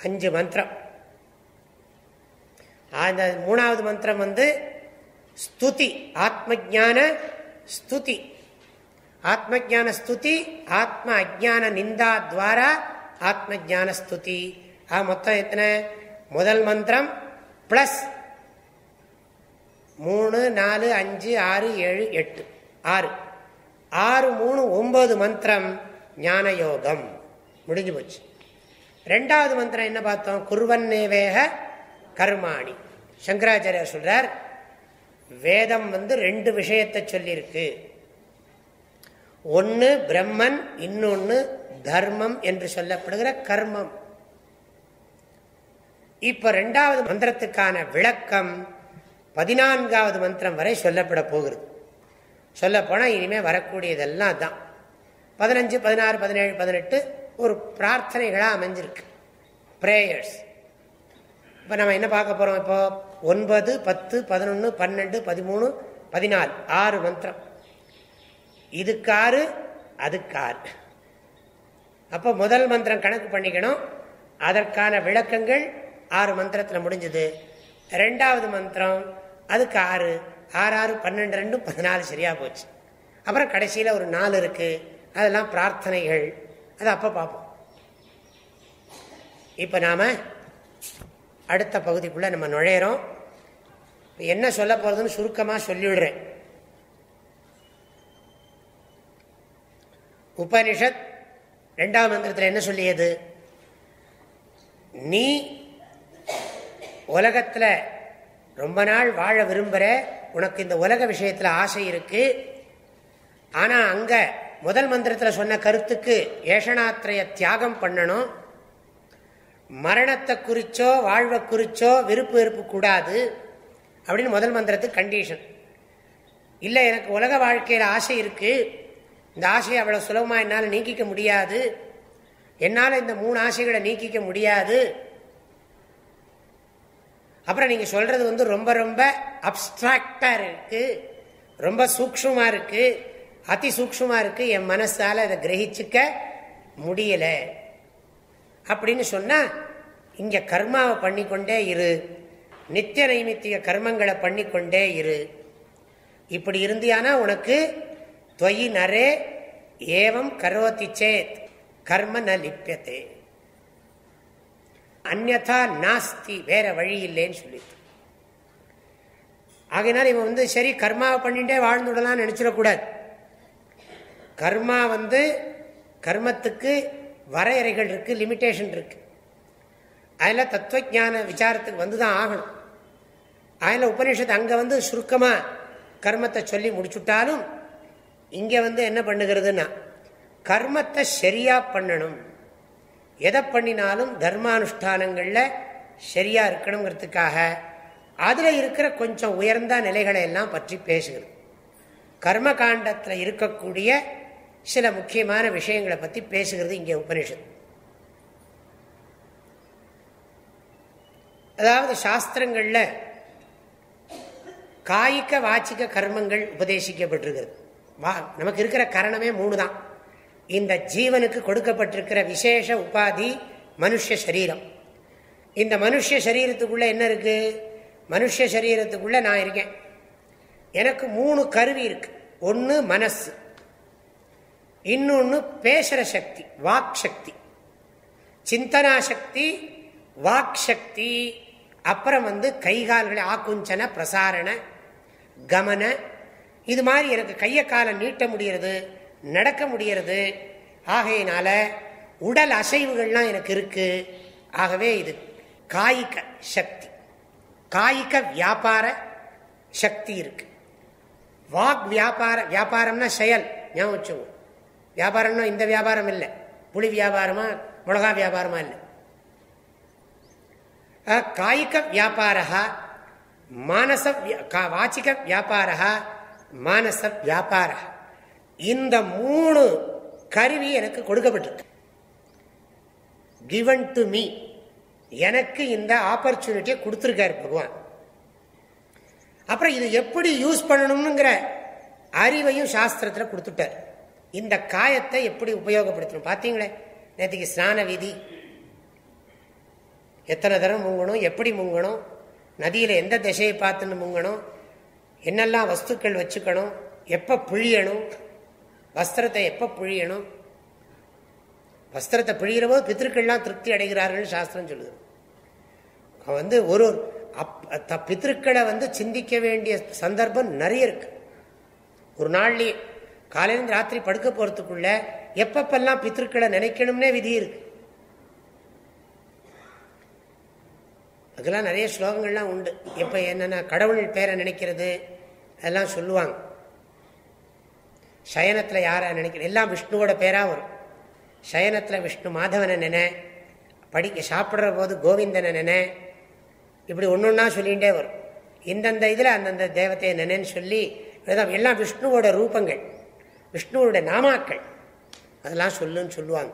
Speaker 1: அஞ்சு மந்திரம். அந்த மூணாவது மந்திரம் வந்து ஸ்துதி ஆத்ம ஜான ஸ்துதி. ஆத்ம ஜான ஸ்துதி ஆத்ம அஜான நிந்தா துவாரா ஆத்ம ஜான ஸ்துதி மொத்தம் எத்தனை? முதல் மந்திரம் பிளஸ் மூணு நாலு அஞ்சு ஆறு ஏழு எட்டு. ஆறு. ஆறு மூணு ஒன்பது மந்திரம் ஞான யோகம் முடிஞ்சு போச்சு. ரெண்டாவது மந்திரம் என்ன பார்த்தோம்? குருவன்னேவேக கர்மாணி. சங்கராச்சாரியார் சொல்றார் வேதம் வந்து ரெண்டு விஷயத்தை சொல்லியிருக்கு. ஒன்று பிரம்மன் இன்னொன்று தர்மம் என்று சொல்லப்படுகிற கர்மம். இப்ப ரெண்டாவது மந்திரத்துக்கான விளக்கம் பதினான்காவது மந்திரம் வரை சொல்லப்பட போகிறது. சொல்ல போனால் இனிமேல் வரக்கூடியதெல்லாம் தான். பதினஞ்சு பதினாறு பதினேழு பதினெட்டு ஒரு பிரார்த்தனைகளாக அமைஞ்சிருக்கு. ப்ரேயர்ஸ் இப்போ நம்ம என்ன பார்க்க போகிறோம் இப்போது ஒன்பது பத்து பதினொன்று பன்னெண்டு பதிமூணு பதினாலு. ஆறு மந்திரம். இதுக்கு ஆறு அதுக்கு ஆறு அப்போ முதல் மந்திரம் கணக்கு பண்ணிக்கணும். அதற்கான விளக்கங்கள் ஆறு மந்திரத்தில் முடிஞ்சது. ரெண்டாவது மந்திரம் அதுக்கு ஆறு. ஆறு ஆறு பன்னெண்டு ரெண்டும் பதினாலு சரியாக போச்சு. அப்புறம் கடைசியில் ஒரு நாலு இருக்குது அதெல்லாம் பிரார்த்தனைகள். அது அப்போ பார்ப்போம். இப்போ நாம் அடுத்த பகுதிக்குள்ளே நம்ம நுழையிறோம். என்ன சொல்ல போகிறதுன்னு சுருக்கமாக சொல்லிவிடுறேன். உபனிஷத் ரெண்டாம் மந்திரத்தில் என்ன சொல்லியது? நீ உலகத்தில் ரொம்ப நாள் வாழ விரும்புகிற உனக்கு இந்த உலக விஷயத்தில் ஆசை இருக்கு. ஆனால் அங்கே முதல் மந்திரத்தில் சொன்ன கருத்துக்கு ஏஷனாத்திரைய தியாகம் பண்ணணும். மரணத்தை குறிச்சோ வாழ்வை குறிச்சோ விருப்பு வெறுப்பு கூடாது. அப்படின்னு முதல் மந்திரத்துக்கு கண்டிஷன் இல்லை எனக்கு உலக வாழ்க்கையில் ஆசை இருக்குது இந்த ஆசையை அவ்வளோ சுலபமாக என்னால் நீக்கிக்க முடியாது. என்னால் இந்த மூணு ஆசைகளை நீக்கிக்க முடியாது. அப்புறம் நீங்கள் சொல்கிறது வந்து ரொம்ப ரொம்ப அப்டிராக்டாக இருக்குது ரொம்ப சூக்ஷமாக இருக்குது அதி சூக்ஷமாக இருக்குது என் மனசால் அதை கிரகிச்சுக்க முடியலை. அப்படின்னு சொன்னால் இங்கே கர்மாவை பண்ணிக்கொண்டே இரு. நித்திய நைமித்திய கர்மங்களை பண்ணிக்கொண்டே இரு. இப்படி இருந்தியானா உனக்கு? தொயி நரே ஏவம் கரோதி சேத் கர்ம ந லிப்பியத்தே அந்நதா நாஸ்தி வேற வழி இல்லைன்னு சொல்லிட்டு. ஆகையினால் இவன் வந்து சரி கர்மாவை பண்ணிட்டே வாழ்ந்துடலாம்னு நினச்சிடக்கூடாது. கர்மா வந்து கர்மத்துக்கு வரையறைகள் இருக்குது லிமிட்டேஷன் இருக்கு. அதில் தத்துவஜான விசாரத்துக்கு வந்து தான் ஆகணும். அதில் உபநிஷத்து அங்கே வந்து சுருக்கமாக கர்மத்தை சொல்லி முடிச்சுட்டாலும் இங்கே வந்து என்ன பண்ணுகிறதுன்னா கர்மத்தை சரியாக பண்ணணும். எதை பண்ணினாலும் தர்மானுஷ்டானங்களில் சரியாக இருக்கணுங்கிறதுக்காக அதில் இருக்கிற கொஞ்சம் உயர்ந்த நிலைகளை எல்லாம் பற்றி பேசுகிறது. கர்ம காண்டத்தில் இருக்கக்கூடிய சில முக்கியமான விஷயங்களை பற்றி பேசுகிறது இங்கே உபனிஷத் அதாவது சாஸ்திரங்களில் காய்க வாச்சிக்க கர்மங்கள் உபதேசிக்கப்பட்டிருக்கிறது. வா நமக்கு இருக்கிற கரணமே மூணு தான் இந்த ஜீவனுக்கு கொடுக்கப்பட்டிருக்கிற விசேஷ உபாதி மனுஷ சரீரம். இந்த மனுஷ சரீரத்துக்குள்ளே என்ன இருக்கு? மனுஷ சரீரத்துக்குள்ளே நான் இருக்கேன். எனக்கு மூணு கருவி இருக்கு. ஒன்று மனசு இன்னொன்று பேசுகிற சக்தி வாக் சக்தி. சிந்தனா சக்தி வாக் சக்தி. அப்புறம் வந்து கைகால்களை ஆக்குஞ்சன பிரசாரண கமன. இது மாதிரி எனக்கு கையை காலை நீட்ட முடிகிறது நடக்க முடிகிறது ஆகையினால உடல் அசைவுகள்லாம் எனக்கு இருக்கு. ஆகவே இது காய்க சக்தி. காய்க வியாபார சக்தி இருக்கு. வாக் வியாபார வியாபாரம்னா செயல் ஞாபகம் வச்சுக்கோ. வியாபாரம்னா இந்த வியாபாரம் இல்லை. புளி வியாபாரமா மிளகா வியாபாரமா இல்லை. காய்க வியாபார மானச வாச்சிக வியாபார மானச வியாபார இந்த மூணு கருவி எனக்கு கொடுக்கப்பட்டிருக்கு. கிவன் டு மீ எனக்கு இந்த ஆப்பர்ச்சுனிட்டியை கொடுத்துருக்காரு பகவான். அப்புறம் இது எப்படி யூஸ் பண்ணணுங்கிற அறிவையும் சாஸ்திரத்தில் கொடுத்துட்டார். இந்த காயத்தை எப்படி உபயோகப்படுத்தணும்? பார்த்தீங்களே? நேற்றுக்கு ஸ்நான விதி எத்தனை தரம் முங்கணும் எப்படி முங்கணும் நதியில் எந்த திசையை பார்த்துன்னு முங்கணும் என்னெல்லாம் வஸ்துக்கள் வச்சுக்கணும் எப்போ புழியணும் வஸ்திரத்தை எப்போ புழியணும் வஸ்திரத்தை புழியிறவோ பித்திருக்கள்லாம் திருப்தி அடைகிறார்கள் சாஸ்திரம் சொல்லுது. வந்து ஒரு அப் பித்திருக்களை வந்து சிந்திக்க வேண்டிய சந்தர்ப்பம் நிறைய இருக்கு. ஒரு நாள்லேயே காலையிலேருந்து ராத்திரி படுக்க போகிறதுக்குள்ள எப்பப்பெல்லாம் பித்திருக்களை நினைக்கணும்னே விதி இருக்கு. அதுக்கெல்லாம் நிறைய ஸ்லோகங்கள்லாம் உண்டு. எப்போ என்னென்ன கடவுள் பேரை நினைக்கிறது அதெல்லாம் சொல்லுவாங்க. சயனத்தில் யாரை நினைக்கிறது எல்லாம் விஷ்ணுவோட பேராக வரும். சயனத்தில் விஷ்ணு மாதவனை நினை படிக்க சாப்பிட்ற போது கோவிந்தனை நினை இப்படி ஒன்று ஒன்றா சொல்லிகிட்டே வரும். இந்தந்த இதில் அந்தந்த தேவத்தையை நினைன்னு சொல்லி எல்லாம் விஷ்ணுவோட ரூபங்கள் விஷ்ணுவோட நாமாக்கள். அதெல்லாம் சொல்லுன்னு சொல்லுவாங்க.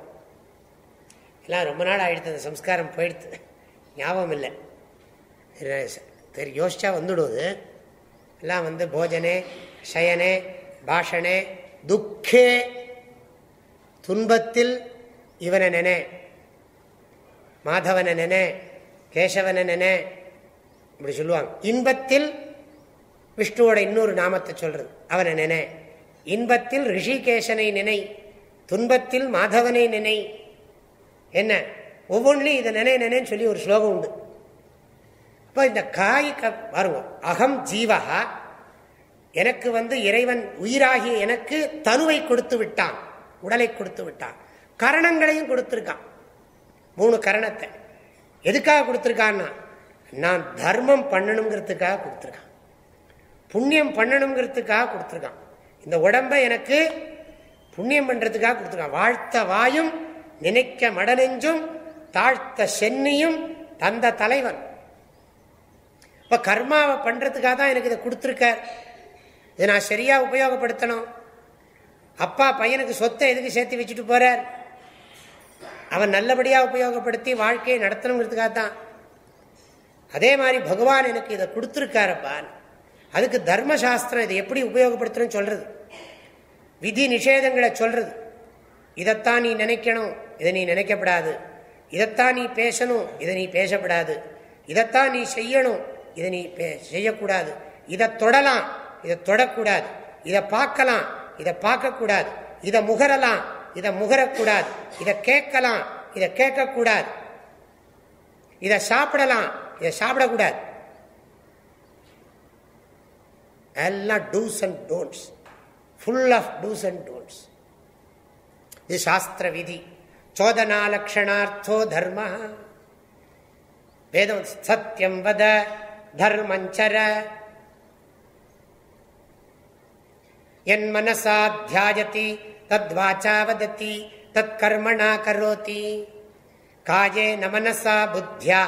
Speaker 1: எல்லாம் ரொம்ப நாள் ஆகிடுது அந்த சம்ஸ்காரம் போயிடுது ஞாபகம் இல்லை சரி யோசிச்சா வந்துடுவது எல்லாம் வந்து போஜனே ஷயனே பாஷனே துக்கே துன்பத்தில் இவனை நினை. மாதவனை நினை கேசவனை நினை. இப்படி சொல்லுவாங்க. இன்பத்தில் விஷ்ணுவோட இன்னொரு நாமத்தை சொல்றது. அவனை நினை. இன்பத்தில் ரிஷிகேசனை நினை. துன்பத்தில் மாதவனை நினை. என்ன? ஒவ்வொன்றிலையும் இதை நினை நினைன்னு சொல்லி ஒரு ஸ்லோகம் உண்டு. இப்போ இந்த காய் வருவோம். அகம் ஜீவகா எனக்கு வந்து இறைவன் உயிராகிய எனக்கு தனுவை கொடுத்து விட்டான். உடலை கொடுத்து விட்டான். கரணங்களையும் கொடுத்துருக்கான். மூணு கரணத்தை. எதுக்காக கொடுத்துருக்கான்னா நான் தர்மம் பண்ணணுங்கிறதுக்காக கொடுத்துருக்கான். புண்ணியம் பண்ணணுங்கிறதுக்காக கொடுத்துருக்கான். இந்த உடம்பை எனக்கு புண்ணியம் பண்ணுறதுக்காக கொடுத்துருக்கான். வாழ்த்த வாயும் நினைக்க மடனெஞ்சும் தாழ்த்த சென்னியும் தந்த தலைவன். இப்ப கர்மாவை பண்றதுக்காக தான் எனக்கு இதை கொடுத்துருக்கார். இதை நான் சரியா உபயோகப்படுத்தணும். அப்பா பையனுக்கு சொத்தை எதுக்கு சேர்த்து வச்சுட்டு போறார்? அவன் நல்லபடியாக உபயோகப்படுத்தி வாழ்க்கையை நடத்தணுங்கிறதுக்காக தான். அதே மாதிரி பகவான் எனக்கு இதை கொடுத்துருக்காரப்பான் அதுக்கு தர்மசாஸ்திரம் இதை எப்படி உபயோகப்படுத்தணும் சொல்றது? விதி நிஷேதங்களை சொல்றது. இதைத்தான் நீ நினைக்கணும் இதை நீ நினைக்கப்படாது. இதைத்தான் நீ பேசணும் இதை நீ பேசப்படாது. இதைத்தான் நீ செய்யணும் இதை நீ செய்யக்கூடாது. இதை தொடலாம். இதை தொடக்கூடாது. இதை பார்க்கலாம். இதை பார்க்கக்கூடாது. இதை முகரலாம். இதை முகரக்கூடாது. இதை கேட்கலாம். இதை கேட்கக்கூடாது. இதை சாப்பிடலாம். இதை சாப்பிடக்கூடாது. எல்லாம் dos and don'ts full of dos and don'ts இது சாஸ்திர விதி. சோதனாலக்ஷணார்த்தோ தர்ம. வேதம் சத்தியம் வத. தர்மஞ்சர. என் மனசா தியாயதி தத்வாச்சா வதத்தி தத் கர்மணா கரோதி. காயே நமனசா புத்தியா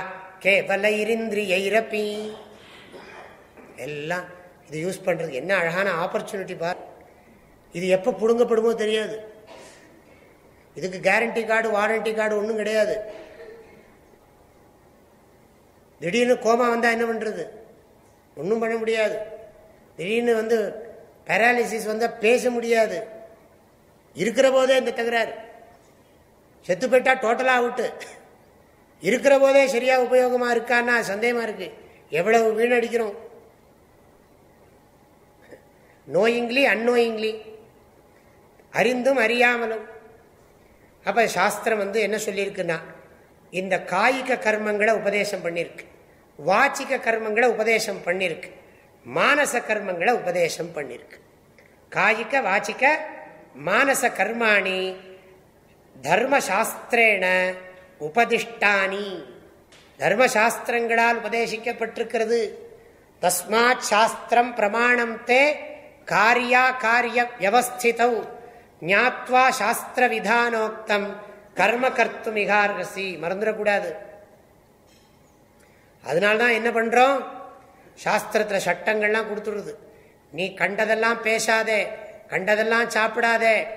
Speaker 1: கேவலைரிந்திரியைரப்பி எல்லாம் இது யூஸ் பண்றது. என்ன அழகான ஆப்பர்ச்சுனிட்டி பார். இது எப்போ புடுங்கப்படுமோ தெரியாது. இதுக்கு கேரண்டி கார்டு வாரண்டி கார்டு ஒன்றும் கிடையாது. திடீர்னு கோமா வந்தால் என்ன பண்ணுறது ஒன்றும் பண்ண முடியாது. திடீர்னு வந்து பேராலிசிஸ் வந்தால் பேச முடியாது. இருக்கிற போதே இந்த தகராறு. செத்து போயிட்டா டோட்டலாக அவுட்டு இருக்கிற போதே சரியாக உபயோகமாக இருக்கான்னா சந்தேகமாக இருக்கு. எவ்வளவு வீணடிக்கிறோம்? நோயிங்லி அந்நோயிங்லி அறிந்தும் அறியாமலும். அப்போ சாஸ்திரம் வந்து என்ன சொல்லியிருக்குன்னா இந்த காய்க கர்மங்களை உபதேசம் பண்ணியிருக்கு வாச்சிக்க கர்மங்களை உபதேசம் பண்ணியிருக்கு மானச கர்மங்களை உபதேசம் பண்ணியிருக்கு காய்க வாச்சிக்க மானச கர்மாணி தர்மசாஸ்திரேன உபதிஷ்டானி. தர்மசாஸ்திரங்களால் உபதேசிக்கப்பட்டிருக்கிறது. தஸ்மாத் சாஸ்திரம் பிரமாணம் தே காரியா காரிய வியவஸ்திதௌ. ஞாத்வா சாஸ்திர விதானோக்தம். கர்ம கர்த்து மிகார்கசி மறந்துடக்கூடாது. அதனால்தான் என்ன பண்றோம்? சாஸ்திரத்தில் சட்டங்கள்லாம் கொடுத்துடுது. நீ கண்டதெல்லாம் பேசாதே. கண்டதெல்லாம் சாப்பிடாதே.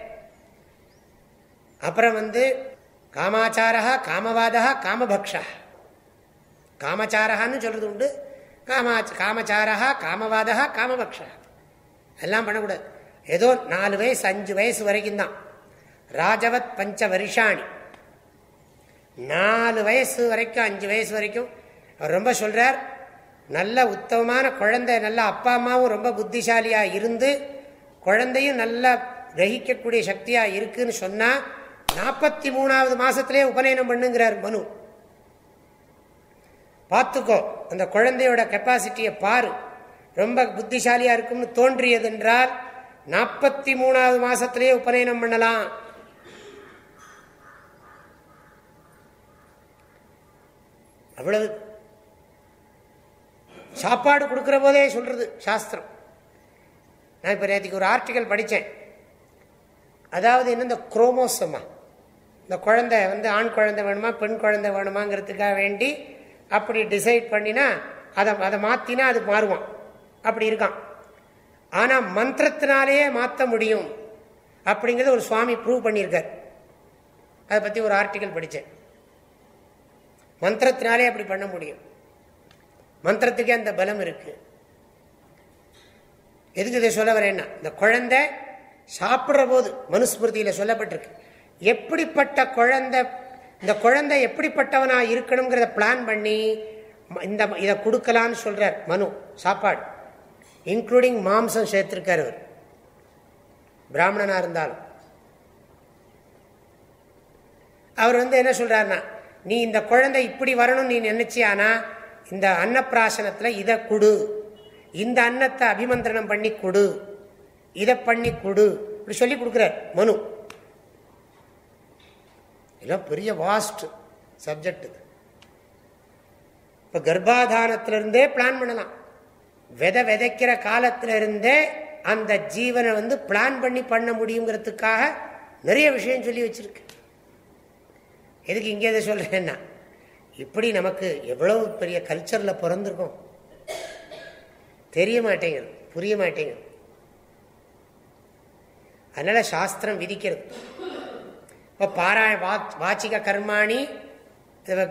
Speaker 1: அப்புறம் வந்து காமாச்சாரா காமவாதா காமபக்ஷா காமச்சாரான்னு சொல்றது உண்டு. காமா காமச்சாரா காமவாதா காமபக்ஷா எல்லாம் பண்ணக்கூடாது. ஏதோ நாலு வயசு அஞ்சு வயசு வரைக்கும் தான் ராஜவத் பஞ்ச வருஷாணி நாலு வயசு வரைக்கும் அஞ்சு வயசு வரைக்கும் அவர் ரொம்ப சொல்றார் நல்ல உத்தமமான குழந்தை நல்ல அப்பா அம்மாவும் ரொம்ப புத்திசாலியா இருந்து குழந்தையும் நல்லா கிரகிக்கக்கூடிய சக்தியா இருக்குன்னு சொன்னா நாற்பத்தி மூணாவது மாசத்திலே உபநயனம் பண்ணுங்கிறார் மனு. பார்த்துக்கோ அந்த குழந்தையோட கெப்பாசிட்டியை பாரு. ரொம்ப புத்திசாலியா இருக்கும்னு தோன்றியது என்றால் நாற்பத்தி மூணாவது மாசத்திலேயே உபநயனம் பண்ணலாம். அவ்வளவு. சாப்பாடு கொடுக்கிற போதே சொல்றது சாஸ்திரம். நான் இப்போ நேற்றுக்கு ஒரு ஆர்டிக்கல் படித்தேன் அதாவது என்ன இந்த குரோமோசமா இந்த குழந்தை வந்து ஆண் குழந்தை வேணுமா பெண் குழந்தை வேணுமாங்கிறதுக்காக வேண்டி அப்படி டிசைட் பண்ணினா அதை அதை மாற்றினா அது மாறுவான். அப்படி இருக்கான். ஆனால் மந்திரத்தினாலேயே மாற்ற முடியும். அப்படிங்கிறத ஒரு சுவாமி ப்ரூவ் பண்ணியிருக்கார். அதை பற்றி ஒரு ஆர்டிக்கல் படித்தேன் மந்திரத்தினாலே அப்படி பண்ண முடியும். மந்திரத்துக்கே அந்த பலம் இருக்கு. எதுக்கு இதை சொல்ல வரேன்னா இந்த குழந்தை சாப்பிட்ற போது மனுஸ்மிருதியில் சொல்லப்பட்டிருக்கு. எப்படிப்பட்ட குழந்தை இந்த குழந்தை எப்படிப்பட்டவனா இருக்கணுங்கிறத பிளான் பண்ணி இந்த இதை கொடுக்கலான்னு சொல்றார் மனு சாப்பாடு. இன்க்ளூடிங் மாம்சம் சேர்த்திருக்கார் அவர். பிராமணனா இருந்தாலும். அவர் வந்து என்ன சொல்றாருன்னா நீ இந்த குழந்தை இப்படி வரணும் நீ நினைச்சியானா? இந்த அன்னப்பிராசனத்தில் இதை கொடு. இந்த அன்னத்தை அபிமந்திரணம் பண்ணி கொடு. இதை பண்ணி கொடு. இப்படி சொல்லி கொடுக்குறார் மனு. இதெல்லாம் பெரிய வாஸ்ட் சப்ஜெக்ட் இப்போ கர்ப்பாதானத்திலிருந்தே பிளான் பண்ணலாம். விதை விதைக்கிற காலத்திலிருந்தே அந்த ஜீவனை வந்து பிளான் பண்ணி பண்ண முடியுங்கிறதுக்காக நிறைய விஷயம் சொல்லி வச்சிருக்கு. எதுக்கு இங்கே எதை சொல்றேன்னா இப்படி நமக்கு எவ்வளவு பெரிய கல்ச்சரில் பிறந்திருக்கோம். தெரிய மாட்டேங்குது புரிய மாட்டேங்குது. அதனால சாஸ்திரம் விதிக்கிறது. இப்போ பாராய வாச்சிக கர்மாணி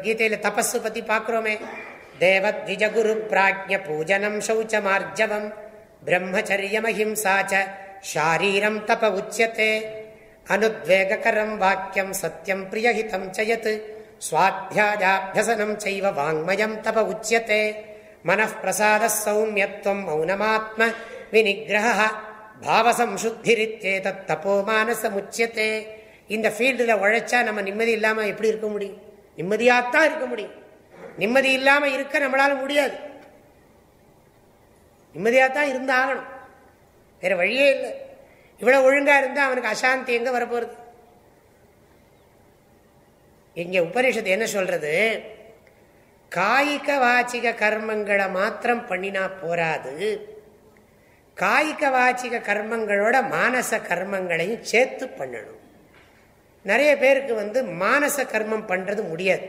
Speaker 1: கீதையில் தபஸு பற்றி பார்க்குறோமே. தேவத்விஜகுரு பிராஜ்ய பூஜனம் சௌச்சமார்ஜவம் பிரம்மச்சரியமஹிம்சா சாரீரம் தப உச்சத்தை அனுத்வேகரம் வாக்கியம் சத்தியம் பிரியஹிதம் சயத் சுவாத்தியாயாபியசனம் செய்வ வாங்மயம் தப உச்சியத்தே மனப்பிரசாத சௌமியத்துவம் மௌனமாத்ம விநிகிரக பாவசம்சுத்திரித்தேதத் தப்போ மானசமுச்சியத்தே இந்த ஃபீல்டில் உழைச்சா நம்ம நிம்மதி இல்லாமல் எப்படி இருக்க முடியும் நிம்மதியாகத்தான் இருக்க முடியும் நிம்மதி இல்லாமல் இருக்க நம்மளால முடியாது நிம்மதியாகத்தான் இருந்தாகணும் வேற வழியே இல்லை இவ்வளவு ஒழுங்கா இருந்தா அவனுக்கு அசாந்தி எங்க வரப்போறது? இங்க உபனிஷத்து என்ன சொல்றது? காய்க வாச்சிக கர்மங்களை மாத்திரம் பண்ணினா போராது. காய்க வாச்சிக கர்மங்களோட மானச கர்மங்களையும் சேர்த்து பண்ணணும். நிறைய பேருக்கு வந்து மானச கர்மம் பண்றது முடியாது.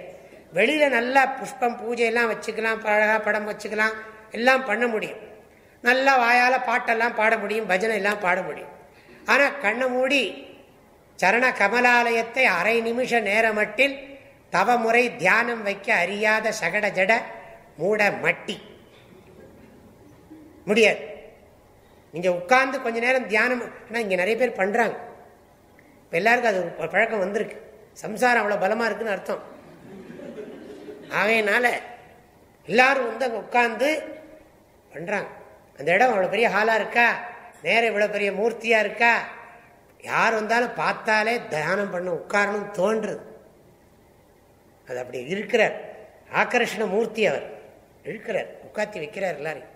Speaker 1: வெளியில நல்லா புஷ்பம் பூஜை எல்லாம் வச்சுக்கலாம் பழகா படம் வச்சுக்கலாம் எல்லாம் பண்ண முடியும். நல்லா வாயால பாட்டெல்லாம் பாட முடியும் பஜனை எல்லாம் பாட முடியும். ஆனா கண்ணை மூடி சரண கமலாலயத்தை அரை நிமிஷ நேரமட்டில் தவமுறை தியானம் வைக்க அறியாத சகட ஜட மூட மட்டி. முடியாது. நீங்க உட்கார்ந்து கொஞ்ச நேரம் தியானம் ஆனா இங்க நிறைய பேர் பண்றாங்க. இப்ப எல்லாருக்கும் அது ஒரு பழக்கம் வந்திருக்கு. சம்சாரம் அவ்வளவு பலமா இருக்குன்னு அர்த்தம். ஆகையினால எல்லாரும் வந்து அங்க உட்கார்ந்து பண்றாங்க. அந்த இடம் அவ்வளோ பெரிய ஹாலாக இருக்கா? நேரம் இவ்வளோ பெரிய மூர்த்தியாக இருக்கா? யார் வந்தாலும் பார்த்தாலே தியானம் பண்ண உட்காரணும் தோன்றுறது அது அப்படி இருக்கிறார். ஆக்கர்ஷண மூர்த்தி அவர். இருக்கிறார். உட்காத்தி வைக்கிறார் எல்லாரையும்.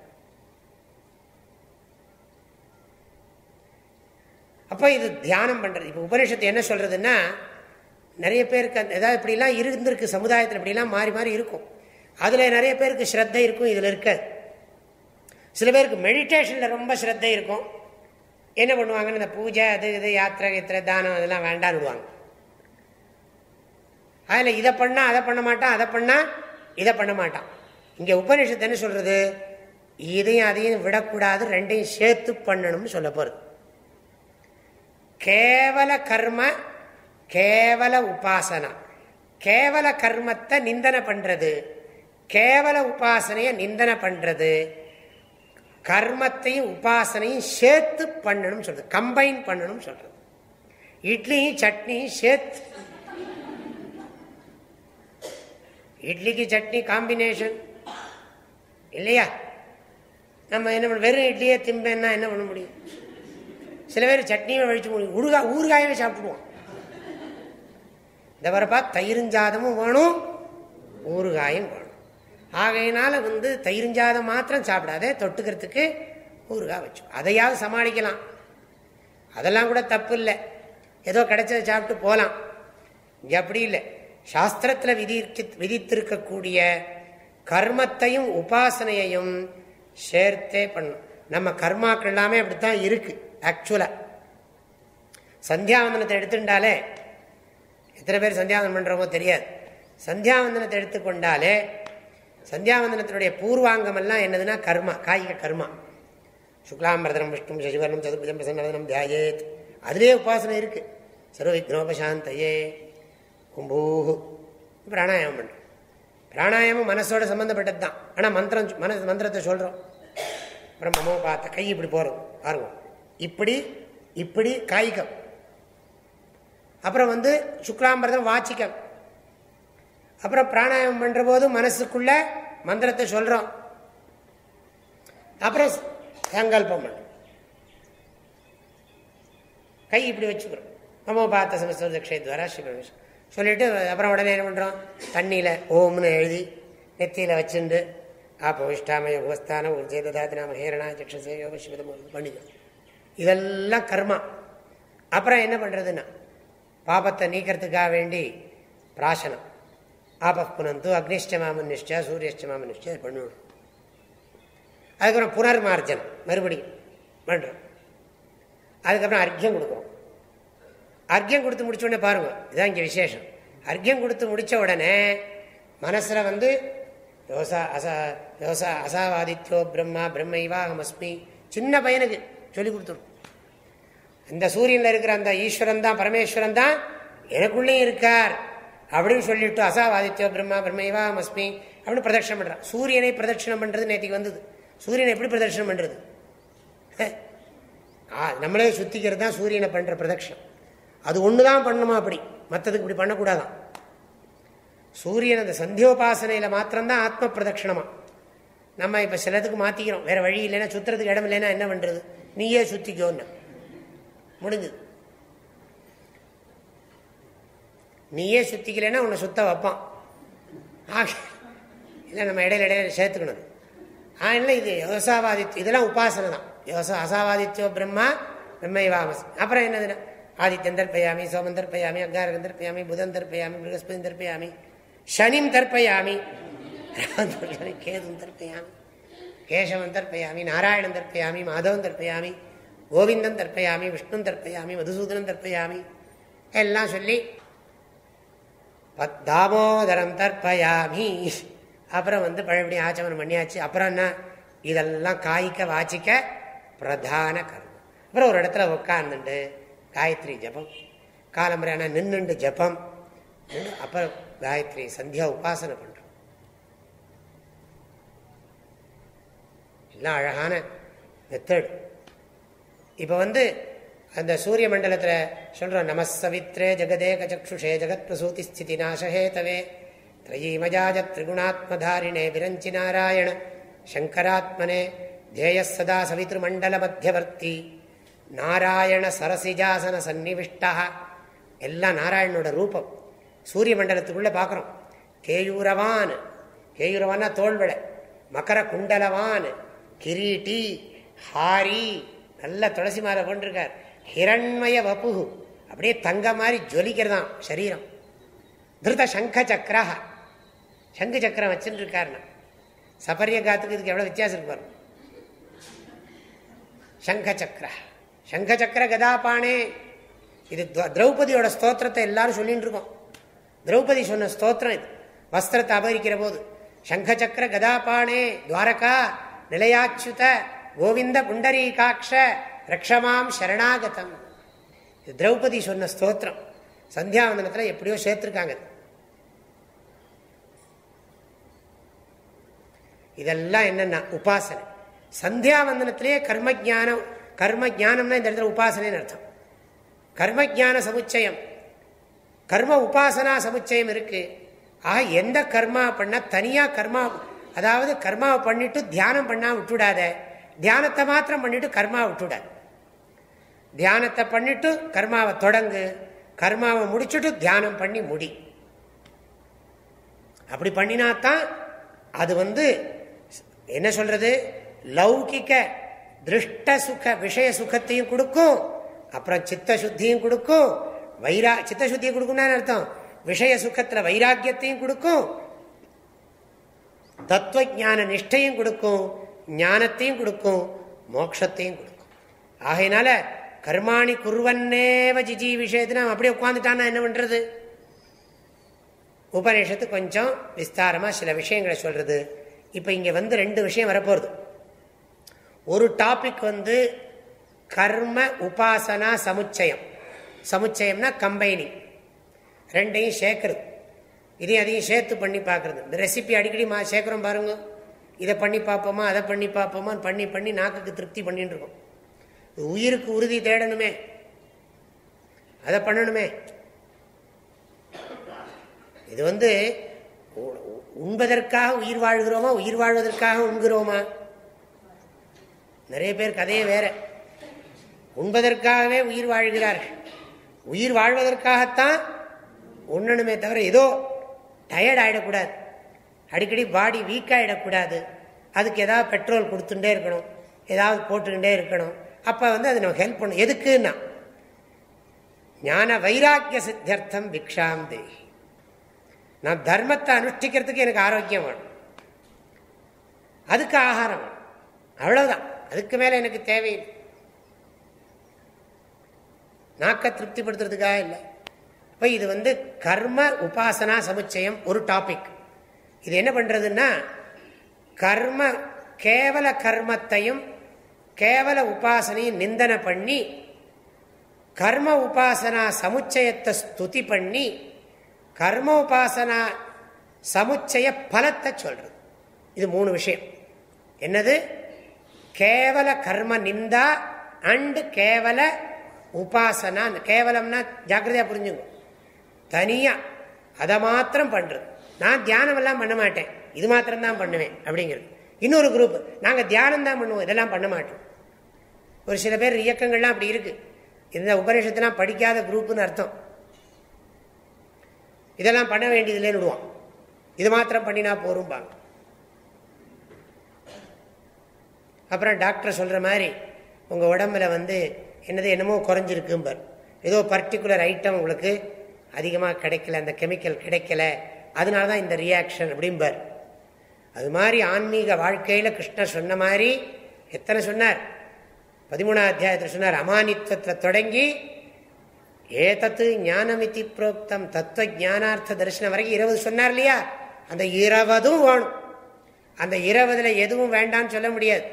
Speaker 1: அப்போ இது தியானம் பண்ணுறது இப்போ உபனிஷத்து என்ன சொல்கிறதுன்னா நிறைய பேருக்கு அந்த ஏதாவது இப்படிலாம் இருந்திருக்கு சமுதாயத்தில் இப்படிலாம் மாறி மாறி இருக்கும். அதில் நிறைய பேருக்கு ஸ்ரத்தை இருக்கும் இதில் இருக்காது. சில பேருக்கு மெடிடேஷனில் ரொம்ப ஸ்ரத்தை இருக்கும். என்ன பண்ணுவாங்கன்னு இந்த பூஜை அது இது யாத்திரை கீத்திரை தானம் அதெல்லாம் வேண்டான்னு விடுவாங்க. அதில் இதை பண்ணால் அதை பண்ண மாட்டான் அதை பண்ணால் இதை பண்ண மாட்டான். இங்கே உபநிஷத்து என்ன சொல்கிறது இதையும் அதையும் விடக்கூடாது ரெண்டையும் சேர்த்து பண்ணணும்னு சொல்ல போகிறது கேவல கர்ம கேவல உபாசனா. கேவல கர்மத்தை நிந்தனை பண்ணுறது கேவல உபாசனையை நிந்தனை பண்ணுறது கர்மத்தையும் உபாசனையும் சேர்த்து பண்ணணும் சொல்றது. கம்பைன் பண்ணணும் சொல்றது. இட்லியும் சட்னியும் சேர்த்து. இட்லிக்கு சட்னி காம்பினேஷன் இல்லையா? நம்ம என்ன பண்ண வெறும் இட்லியே திம்பேன்னா என்ன பண்ண முடியும்? சில பேர் சட்னியை வழிச்சு முடியும். ஊறுகா ஊறுகாயவே சாப்பிடுவோம். இந்த வரப்பா தயிருஞ்சாதமும் வேணும் ஊறுகாயும் வேணும். ஆகையினால வந்து தயிரிஞ்சாத மாத்திரம் சாப்பிடாதே தொட்டுக்கிறதுக்கு ஊறுகாய் வச்சு. அதையாவது சமாளிக்கலாம். அதெல்லாம் கூட தப்பு இல்லை. ஏதோ கிடைச்சதை சாப்பிட்டு போகலாம் இங்கே அப்படி இல்லை. சாஸ்திரத்தில் விதி விதித்திருக்கக்கூடிய கர்மத்தையும் உபாசனையையும் சேர்த்தே பண்ணும் நம்ம கர்மாக்கள் எல்லாமே அப்படித்தான் இருக்கு ஆக்சுவலா சந்தியாவந்தனத்தை எடுத்துட்டாலே எத்தனை பேர் சந்தியாவந்தனம் பண்றோமோ தெரியாது. சந்தியாவந்தனத்தை எடுத்துக்கொண்டாலே சந்தியாவந்தனத்தினுடைய பூர்வாங்கம் எல்லாம் என்னதுன்னா கர்மா காய்க கர்மா. சுக்லாம்பரதனம் விஷ்ணு சசிவர்ணம் சதுர்புஜம் பிரசன்னவதனம் தியாயேத் அதிலே உபாசனை இருக்கு. சர்வவிக்னோபசாந்தையே கும்பூஹு. பிராணாயாமம் பண்ணுறோம் பிராணாயாமம் மனசோட சம்மந்தப்பட்டது தான் ஆனால் மந்திரம் மன மந்திரத்தை சொல்கிறோம் அப்புறம் மமோ பார்த்த கை இப்படி போகிறோம் பாருங்க. இப்படி இப்படி காய்கம். அப்புறம் வந்து சுக்லாம்பரதம் வாச்சிக்கம். அப்புறம் பிராணாயாமம் பண்ற போது மனசுக்குள்ள மந்திரத்தை சொல்றோம். அப்புறம் சங்கல்பம் கை இப்படி வச்சுக்கிறோம். நம்ம பார்த்த சமஸ்த க்ஷேத்வாரா ஸ்ரீ சொல்லிட்டு அப்புறம் உடனே என்ன பண்ணுறோம் தண்ணியில் ஓம்னு எழுதி நெத்தியில் வச்சுண்டு ஆப்போ இஷ்டாமய உபஸ்தானம் உஜேதாதி நாம ஹேரணா சக்ஷசே யோக சிவதம் பண்ணிக்கணும் இதெல்லாம் கர்மா. அப்புறம் என்ன பண்ணுறதுன்னா பாபத்தை நீக்கிறதுக்காக வேண்டி பிராசனம். ஆபப்புனந்து அக்னிஷ்டமாமன்னிஷ்டா சூரியஷ்டமாமன்னிஷ்டா பண்ணணும். அதுக்கப்புறம் புனர்மார்ஜனம் மறுபடியும் பண்ணுறோம் அதுக்கப்புறம் அர்க்கியம் கொடுக்குறோம். அர்க்கியம் கொடுத்து முடிச்ச உடனே பாருங்க இதுதான் இங்கே விசேஷம். அர்க்கியம் கொடுத்து முடித்த உடனே மனசில் வந்து யோசா அசா யோசா அசாவாதித்யோ பிரம்மா பிரம்மைவா அஸ்மி சின்ன பையனுக்கு சொல்லி கொடுத்துரும். இந்த சூரியனில் இருக்கிற அந்த ஈஸ்வரன் தான் பரமேஸ்வரன் தான் எனக்குள்ளேயும் இருக்கார். அப்படின்னு சொல்லிட்டு அசாவாதித்யோ பிரம்மா பிரம்மைவா அஸ்மி அப்படின்னு பிரதட்சணம் பண்றான். சூரியனை பிரதட்சணம் பண்றது நேற்றுக்கு வந்தது. சூரியனை எப்படி பிரதட்சணம் பண்றது? நம்மளே சுத்திக்கிறது தான் சூரியனை பண்ற பிரதட்சணம். அது ஒன்று தான் பண்ணணுமா அப்படி? மற்றதுக்கு இப்படி பண்ணக்கூடாதான். சூரியன் அந்த சந்தியோபாசனையில் மாத்திரம்தான் ஆத்ம பிரதட்சணமா நம்ம இப்போ சிலதுக்கு மாற்றிக்கிறோம் வேற வழி இல்லைன்னா சுத்துறதுக்கு இடம் இல்லைன்னா என்ன பண்ணுறது நீயே சுத்திக்கோன்னு. முடிஞ்சுது. நீயே சுத்திக்கலைன்னா உன்னை சுத்த வைப்பான். இல்லை நம்ம இடையில இடையில சேர்த்துக்கணும். ஆ இது யோசாவாதித்யம் இதெல்லாம் உபாசனை தான். யோசா அசாவாதித்யோ பிரம்மா பிரம்மைவாமஸ். அப்புறம் என்னதுன்னா? ஆதித்யன் தர்ப்பயாமி சோமன் தர்ப்பயாமி அங்காரகன் தர்ப்பயாமி புதன் தர்ப்பயாமி பிருகஸ்பதி தர்ப்பயாமி சனிம் தர்ப்பயாமி. கேதும் தர்ப்பயாமி கேசவன் தர்ப்பயாமி நாராயணன் தர்ப்பயாமி மாதவன் தர்ப்பயாமி கோவிந்தன் தர்ப்பயாமி விஷ்ணு தர்ப்பயாமி மதுசூதனம் தர்ப்பயாமி. எல்லாம் சொல்லி தாமோதரம் தர்ப்பயாமி. அப்புறம் வந்து பழபடியும் ஆச்சமனம் பண்ணியாச்சு. அப்புறம் என்ன? இதெல்லாம் காய்க்க வாச்சிக்க பிரதான கர்மம். அப்புறம் ஒரு இடத்துல உட்காந்துண்டு காயத்ரி ஜபம். காலம்பரையான நின்றுண்டு ஜபம். அப்புறம் காயத்ரி சந்தியா உபாசனை பண்றோம். எல்லாம் அழகான மெத்தட். இப்போ வந்து அந்த சூரிய மண்டலத்தில் சொல்கிறோம் நமசவித்ரே ஜெகதே கச்சக்ஷுஷே ஜெகத் பிரசூதி ஸ்திதி நாசஹேதவே திரையீமஜாஜ திரிகுணாத்மதாரிணே விரஞ்சி நாராயண சங்கராத்மனே தேய சதா சவித்ருமண்டல மத்தியவர்த்தி நாராயண சரசிஜாசன சந்நிவிஷ்டா எல்லாம் நாராயணனோட ரூபம் சூரிய மண்டலத்துக்குள்ளே பார்க்குறோம் கேயூரவான் கேயூரவான்னா தோல்விட மகர குண்டலவான் கிரீட்டி ஹாரி நல்ல துளசி மாலை கொண்டிருக்கார் ஹிரண்மய வபு அப்படியே தங்க மாதிரி ஜொலிக்கிறதாம் சரீரம். திருத சங்க சக்கரா சங்கு சக்கரம் வச்சுட்டு இருக்காருன்னா சபரிய காத்துக்கு இதுக்கு எவ்வளோ வித்தியாசம் இருக்கு பாருங்க. சங்க சக்கர சங்க சக்கர கதாபானே. இது திரௌபதியோட ஸ்தோத்திரத்தை எல்லாரும் சொல்லிட்டு இருக்கோம் திரௌபதி சொன்ன ஸ்தோத்திரம் இது. வஸ்திரத்தை அபகரிக்கிற போது சங்க சக்கர கதாபானே துவாரகா நிலையாச்சுத கோவிந்த புண்டரீகாட்ச ரக்ஷமாம் சரணாகதம் திரௌபதி சொன்ன ஸ்தோத்திரம். சந்தியாவந்தனத்தில் எப்படியோ சேர்த்துருக்காங்க இதெல்லாம் என்னென்ன உபாசனை. சந்தியாவந்தனத்திலேயே கர்ம ஜானம் கர்ம ஜானம்னா இந்த இடத்துல உபாசனைன்னு அர்த்தம். கர்ம ஜான சமுச்சயம். கர்ம உபாசனா சமுச்சயம் இருக்கு. ஆக எந்த கர்மா பண்ணால் தனியாக கர்மா அதாவது கர்மாவை பண்ணிட்டு தியானம் பண்ணா விட்டுடாத. தியானத்தை மாத்திரம் பண்ணிட்டு கர்மா விட்டுவிடாது தியானத்தை பண்ணிட்டு கர்மாவை தொடங்கு. கர்மாவை முடிச்சுட்டு தியானம் பண்ணி முடி. அப்படி பண்ணினாத்தான் அது வந்து என்ன சொல்றது? லௌகிக்க திருஷ்ட சுக விஷய சுகத்தையும் கொடுக்கும். அப்புறம் சித்த சுத்தியும் கொடுக்கும். வைரா சித்த சுத்தியும் கொடுக்கும் அர்த்தம்? விஷய சுகத்துல வைராக்கியத்தையும் கொடுக்கும். தத்துவ ஜான நிஷ்டையும் கொடுக்கும். ஞானத்தையும் கொடுக்கும். மோட்சத்தையும் கொடுக்கும். ஆகையினால கர்மாணி குருவன்னேவ ஜிஜி விஷயத்துல அப்படியே உட்காந்துட்டான்னா என்ன பண்றது? உபநிஷத்து கொஞ்சம் விஸ்தாரமா சில விஷயங்களை சொல்றது. இப்ப இங்க வந்து ரெண்டு விஷயம் வரப்போகுது ஒரு டாபிக் வந்து கர்ம உபாசனா சமுச்சயம். சமுச்சயம்னா கம்பைனிங் ரெண்டையும் சேர்க்கறது. இதையும் அதையும் சேர்த்து பண்ணி பார்க்கறது. இந்த ரெசிபி அடிக்கடி மா சேர்க்குறோம் பாருங்க. இதை பண்ணி பார்ப்போமா அதை பண்ணி பார்ப்போமான்னு பண்ணி பண்ணி நாக்குக்கு திருப்தி பண்ணிட்டு இருக்கோம். உயிருக்கு உறுதி தேடணுமே. அதை பண்ணணுமே. இது வந்து உண்பதற்காக உயிர் வாழ்கிறோமா உயிர் வாழ்வதற்காக உண்கிறோமா? நிறைய பேர் கதையே வேற. உண்பதற்காகவே உயிர் வாழ்கிறார்கள் உயிர் வாழ்வதற்காகத்தான் உண்ணணுமே தவிர ஏதோ டயர்ட் ஆகிடக்கூடாது அடிக்கடி பாடி வீக்காகிடக்கூடாது அதுக்கு ஏதாவது பெட்ரோல் கொடுத்துட்டே இருக்கணும். ஏதாவது போட்டுக்கிட்டே இருக்கணும். அப்போ வந்து அது நம்ம ஹெல்ப் பண்ணும் எதுக்குன்னா ஞான வைராக்கிய சித்தியர்த்தம் பிக்ஷாம் தேகி நான் தர்மத்தை அனுஷ்டிக்கிறதுக்கு எனக்கு ஆரோக்கியம் வேணும். அதுக்கு ஆகாரம் வேணும். அவ்வளவுதான். அதுக்கு மேல எனக்கு தேவையில்லை. நாக்க திருப்திப்படுத்துறதுக்காக இல்லை. இப்போ இது வந்து கர்ம உபாசனா சமுச்சயம் ஒரு டாபிக் இது என்ன பண்றதுன்னா கர்ம கேவல கர்மத்தையும் கேவல உபாசனையும் நிந்தனை பண்ணி கர்ம உபாசனா சமுச்சயத்தை ஸ்துதி பண்ணி கர்ம உபாசனா சமுச்சய பலத்தை சொல்றது. இது மூணு விஷயம். என்னது? கேவல கர்ம நிந்தா அண்ட் கேவல உபாசனா. கேவலம்னா ஜாக்கிரதையா புரிஞ்சுங்க. தனியா. அதை மாத்திரம் பண்றது. நான் தியானம் எல்லாம் பண்ண மாட்டேன். இது மாத்திரம் தான் பண்ணுவேன் அப்படிங்கிறது. இன்னொரு குரூப் நாங்க தியானம் தான் பண்ணுவோம். இதெல்லாம் பண்ண மாட்டோம். ஒரு சில பேர் இயக்கங்கள்லாம் அப்படி இருக்கு. இந்த உபநிஷத்துலாம் படிக்காத குரூப்புன்னு அர்த்தம். இதெல்லாம் பண்ண வேண்டியதுலேன்னு விடுவான். இது மாத்திரம் பண்ணினா போரும்பாங்க. அப்புறம் டாக்டர் சொல்கிற மாதிரி உங்கள் உடம்புல வந்து என்னது என்னமோ குறைஞ்சிருக்கும்பார். ஏதோ பர்டிகுலர் ஐட்டம் உங்களுக்கு அதிகமாக கிடைக்கல அந்த கெமிக்கல் கிடைக்கல அதனால தான் இந்த ரியாக்ஷன் அப்படிம்பர். அது மாதிரி ஆன்மீக வாழ்க்கையில் கிருஷ்ணர் சொன்ன மாதிரி எத்தனை சொன்னார்? பதிமூணாம் அத்தியாயத்தில் சொன்னார் அமானித்வத்தில் தொடங்கி ஏதத்து ஞானமிதி புரோக்தம் தத்துவ ஞானார்த்த தரிசனம் வரைக்கும் இருபது சொன்னார் இல்லையா? அந்த இருபதும் வேணும். அந்த இருபதுல எதுவும் வேண்டாம்னு சொல்ல முடியாது.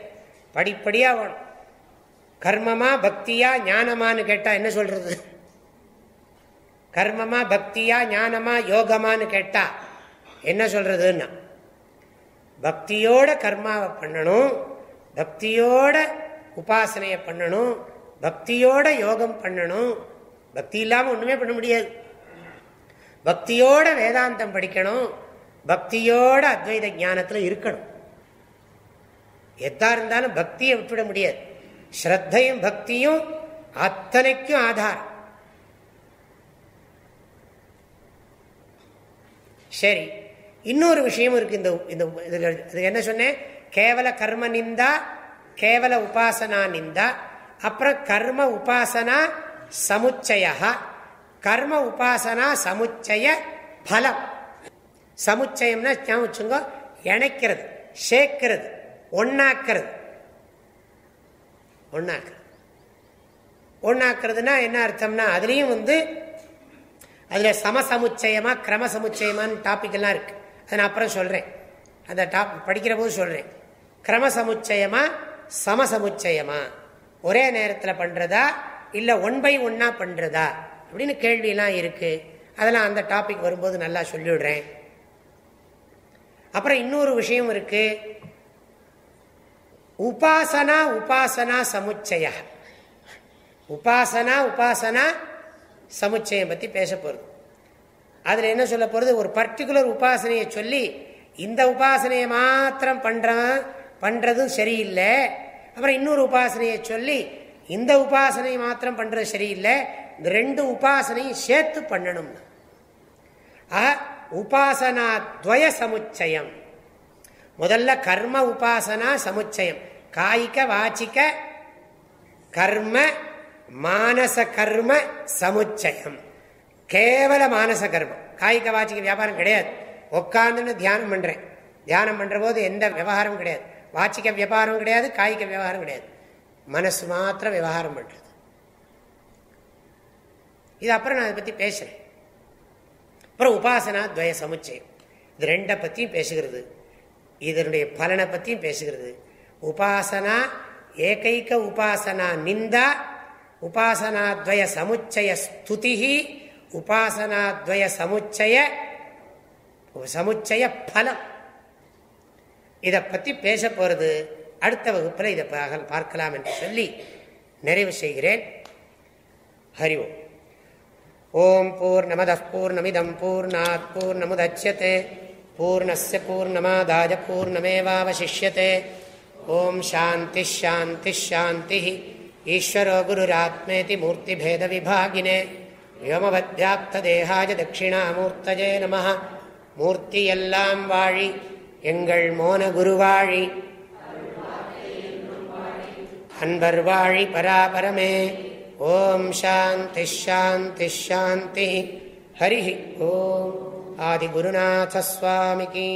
Speaker 1: படிப்படியா வேணும். கர்மமா பக்தியா ஞானமான்னு கேட்டா என்ன சொல்றது? கர்மமா பக்தியா ஞானமா யோகமானு கேட்டா என்ன சொல்றதுன்னா பக்தியோட கர்மாவை பண்ணணும் பக்தியோட உபாசனையை பண்ணணும் பக்தியோட யோகம் பண்ணணும். பக்தி இல்லாமல் ஒன்றுமே பண்ண முடியாது. பக்தியோட வேதாந்தம் படிக்கணும் பக்தியோட அத்வைத ஞானத்தில் இருக்கணும். எதா இருந்தாலும் பக்தியை விட்டுவிட முடியாது. ஸ்ரத்தையும் பக்தியும் அத்தனைக்கும் ஆதாரம். சரி இன்னொரு விஷயம் இருக்கு இந்த இந்த என்ன சொன்னேன்? கேவல கர்ம நிந்தா கேவல உபாசனா நிந்தா அப்புறம் கர்ம உபாசனா சமுச்சய கர்ம உபாசனா சமுச்சய பலம் சமுச்சயம்னா ஞாபகம் இணைக்கிறது சேர்க்கிறது ஒன்னாக்கிறது ஒன்னாக்குறது ஒன்னாக்குறதுனா என்ன அர்த்தம்னா அதுலேயும் வந்து அதில் சமசமுச்சயமா கிரம சமுச்சயமான்னு டாபிக் எல்லாம் இருக்கு அதை நான் அப்புறம் சொல்கிறேன் அந்த டாப் படிக்கிற போது சொல்கிறேன் கிரம சமுச்சயமா சமசமுச்சயமா? ஒரே நேரத்தில் பண்ணுறதா இல்லை ஒன் பை ஒன்னா பண்ணுறதா அப்படின்னு கேள்வியெல்லாம் இருக்குது அதெல்லாம் அந்த டாபிக் வரும்போது நல்லா சொல்லிவிடுறேன் அப்புறம் இன்னொரு விஷயம் இருக்கு. உபாசனா உபாசனா சமுச்சய. உபாசனா உபாசனா சமுச்சயம் பற்றி பேச போகிறது அதில் என்ன சொல்ல போகிறது ஒரு பர்டிகுலர் உபாசனையை சொல்லி இந்த உபாசனையை மாத்திரம் பண்ணுறான் பண்ணுறதும் சரியில்லை. அப்புறம் இன்னொரு உபாசனையை சொல்லி இந்த உபாசனை மாத்திரம் பண்றது சரியில்லை. இந்த ரெண்டு உபாசனையும் சேர்த்து பண்ணணும். உபாசனா துவய சமுச்சயம். முதல்ல கர்ம உபாசனா சமுச்சயம். காய்க வாச்சிக்க கர்ம மானச கர்ம சமுச்சயம். கேவல மானச கர்மம். காய்க வாச்சிக்க வியாபாரம் கிடையாது. உட்காந்துன்னு தியானம் பண்றேன். தியானம் பண்ற போது எந்த விவகாரம் கிடையாது. வாச்சிக்க வியாபாரம் கிடையாது காய்க்க விவகாரம் கிடையாது. மனசு மாத்திரம் விவகாரம் பண்றது. இது அப்புறம் நான் அதை பத்தி பேசுறேன். அப்புறம் உபாசனா துவய சமுச்சயம். இது ரெண்டை பத்தியும் பேசுகிறது. இதனுடைய பலனை பத்தியும் பேசுகிறது. உபாசனா ஏகைக்க உபாசனா நிந்தா உபாசனாத்வய சமுச்சய ஸ்துதி உபாசனாத்வய சமுச்சய சமுச்சய பலம். இதை பற்றி பேச போகிறது அடுத்த வகுப்பில் இதை பார்க்கலாம் என்று சொல்லி நிறைவு செய்கிறேன். ஹரி ஓம். ஓம் பூர்ணமத பூர்ணமிதம் பூர்ணாத் பூர்ணமுதட்சதே பூர்ணஸ் பூர்ணமாதாய பூர்ணமேவாவசிஷ்யதே. ஓம் சாந்தி ஷாந்தி ஷாந்தி. ஈஸ்வரோ குருராத்மேதி மூர்த்திபேத விபாகினே யோமவத்யாப்ததேகாய தட்சிணாமூர்த்தஜே நம மூர்த்தி வாழி எங்கள் மோன குருவாழி. அன்பர் வாழி பராபரமே. ஓம் சாந்தி ஷாந்தி ஷாந்தி ஹரி ஓம். ஆதிகுருநாசஸ்வாமிக்கு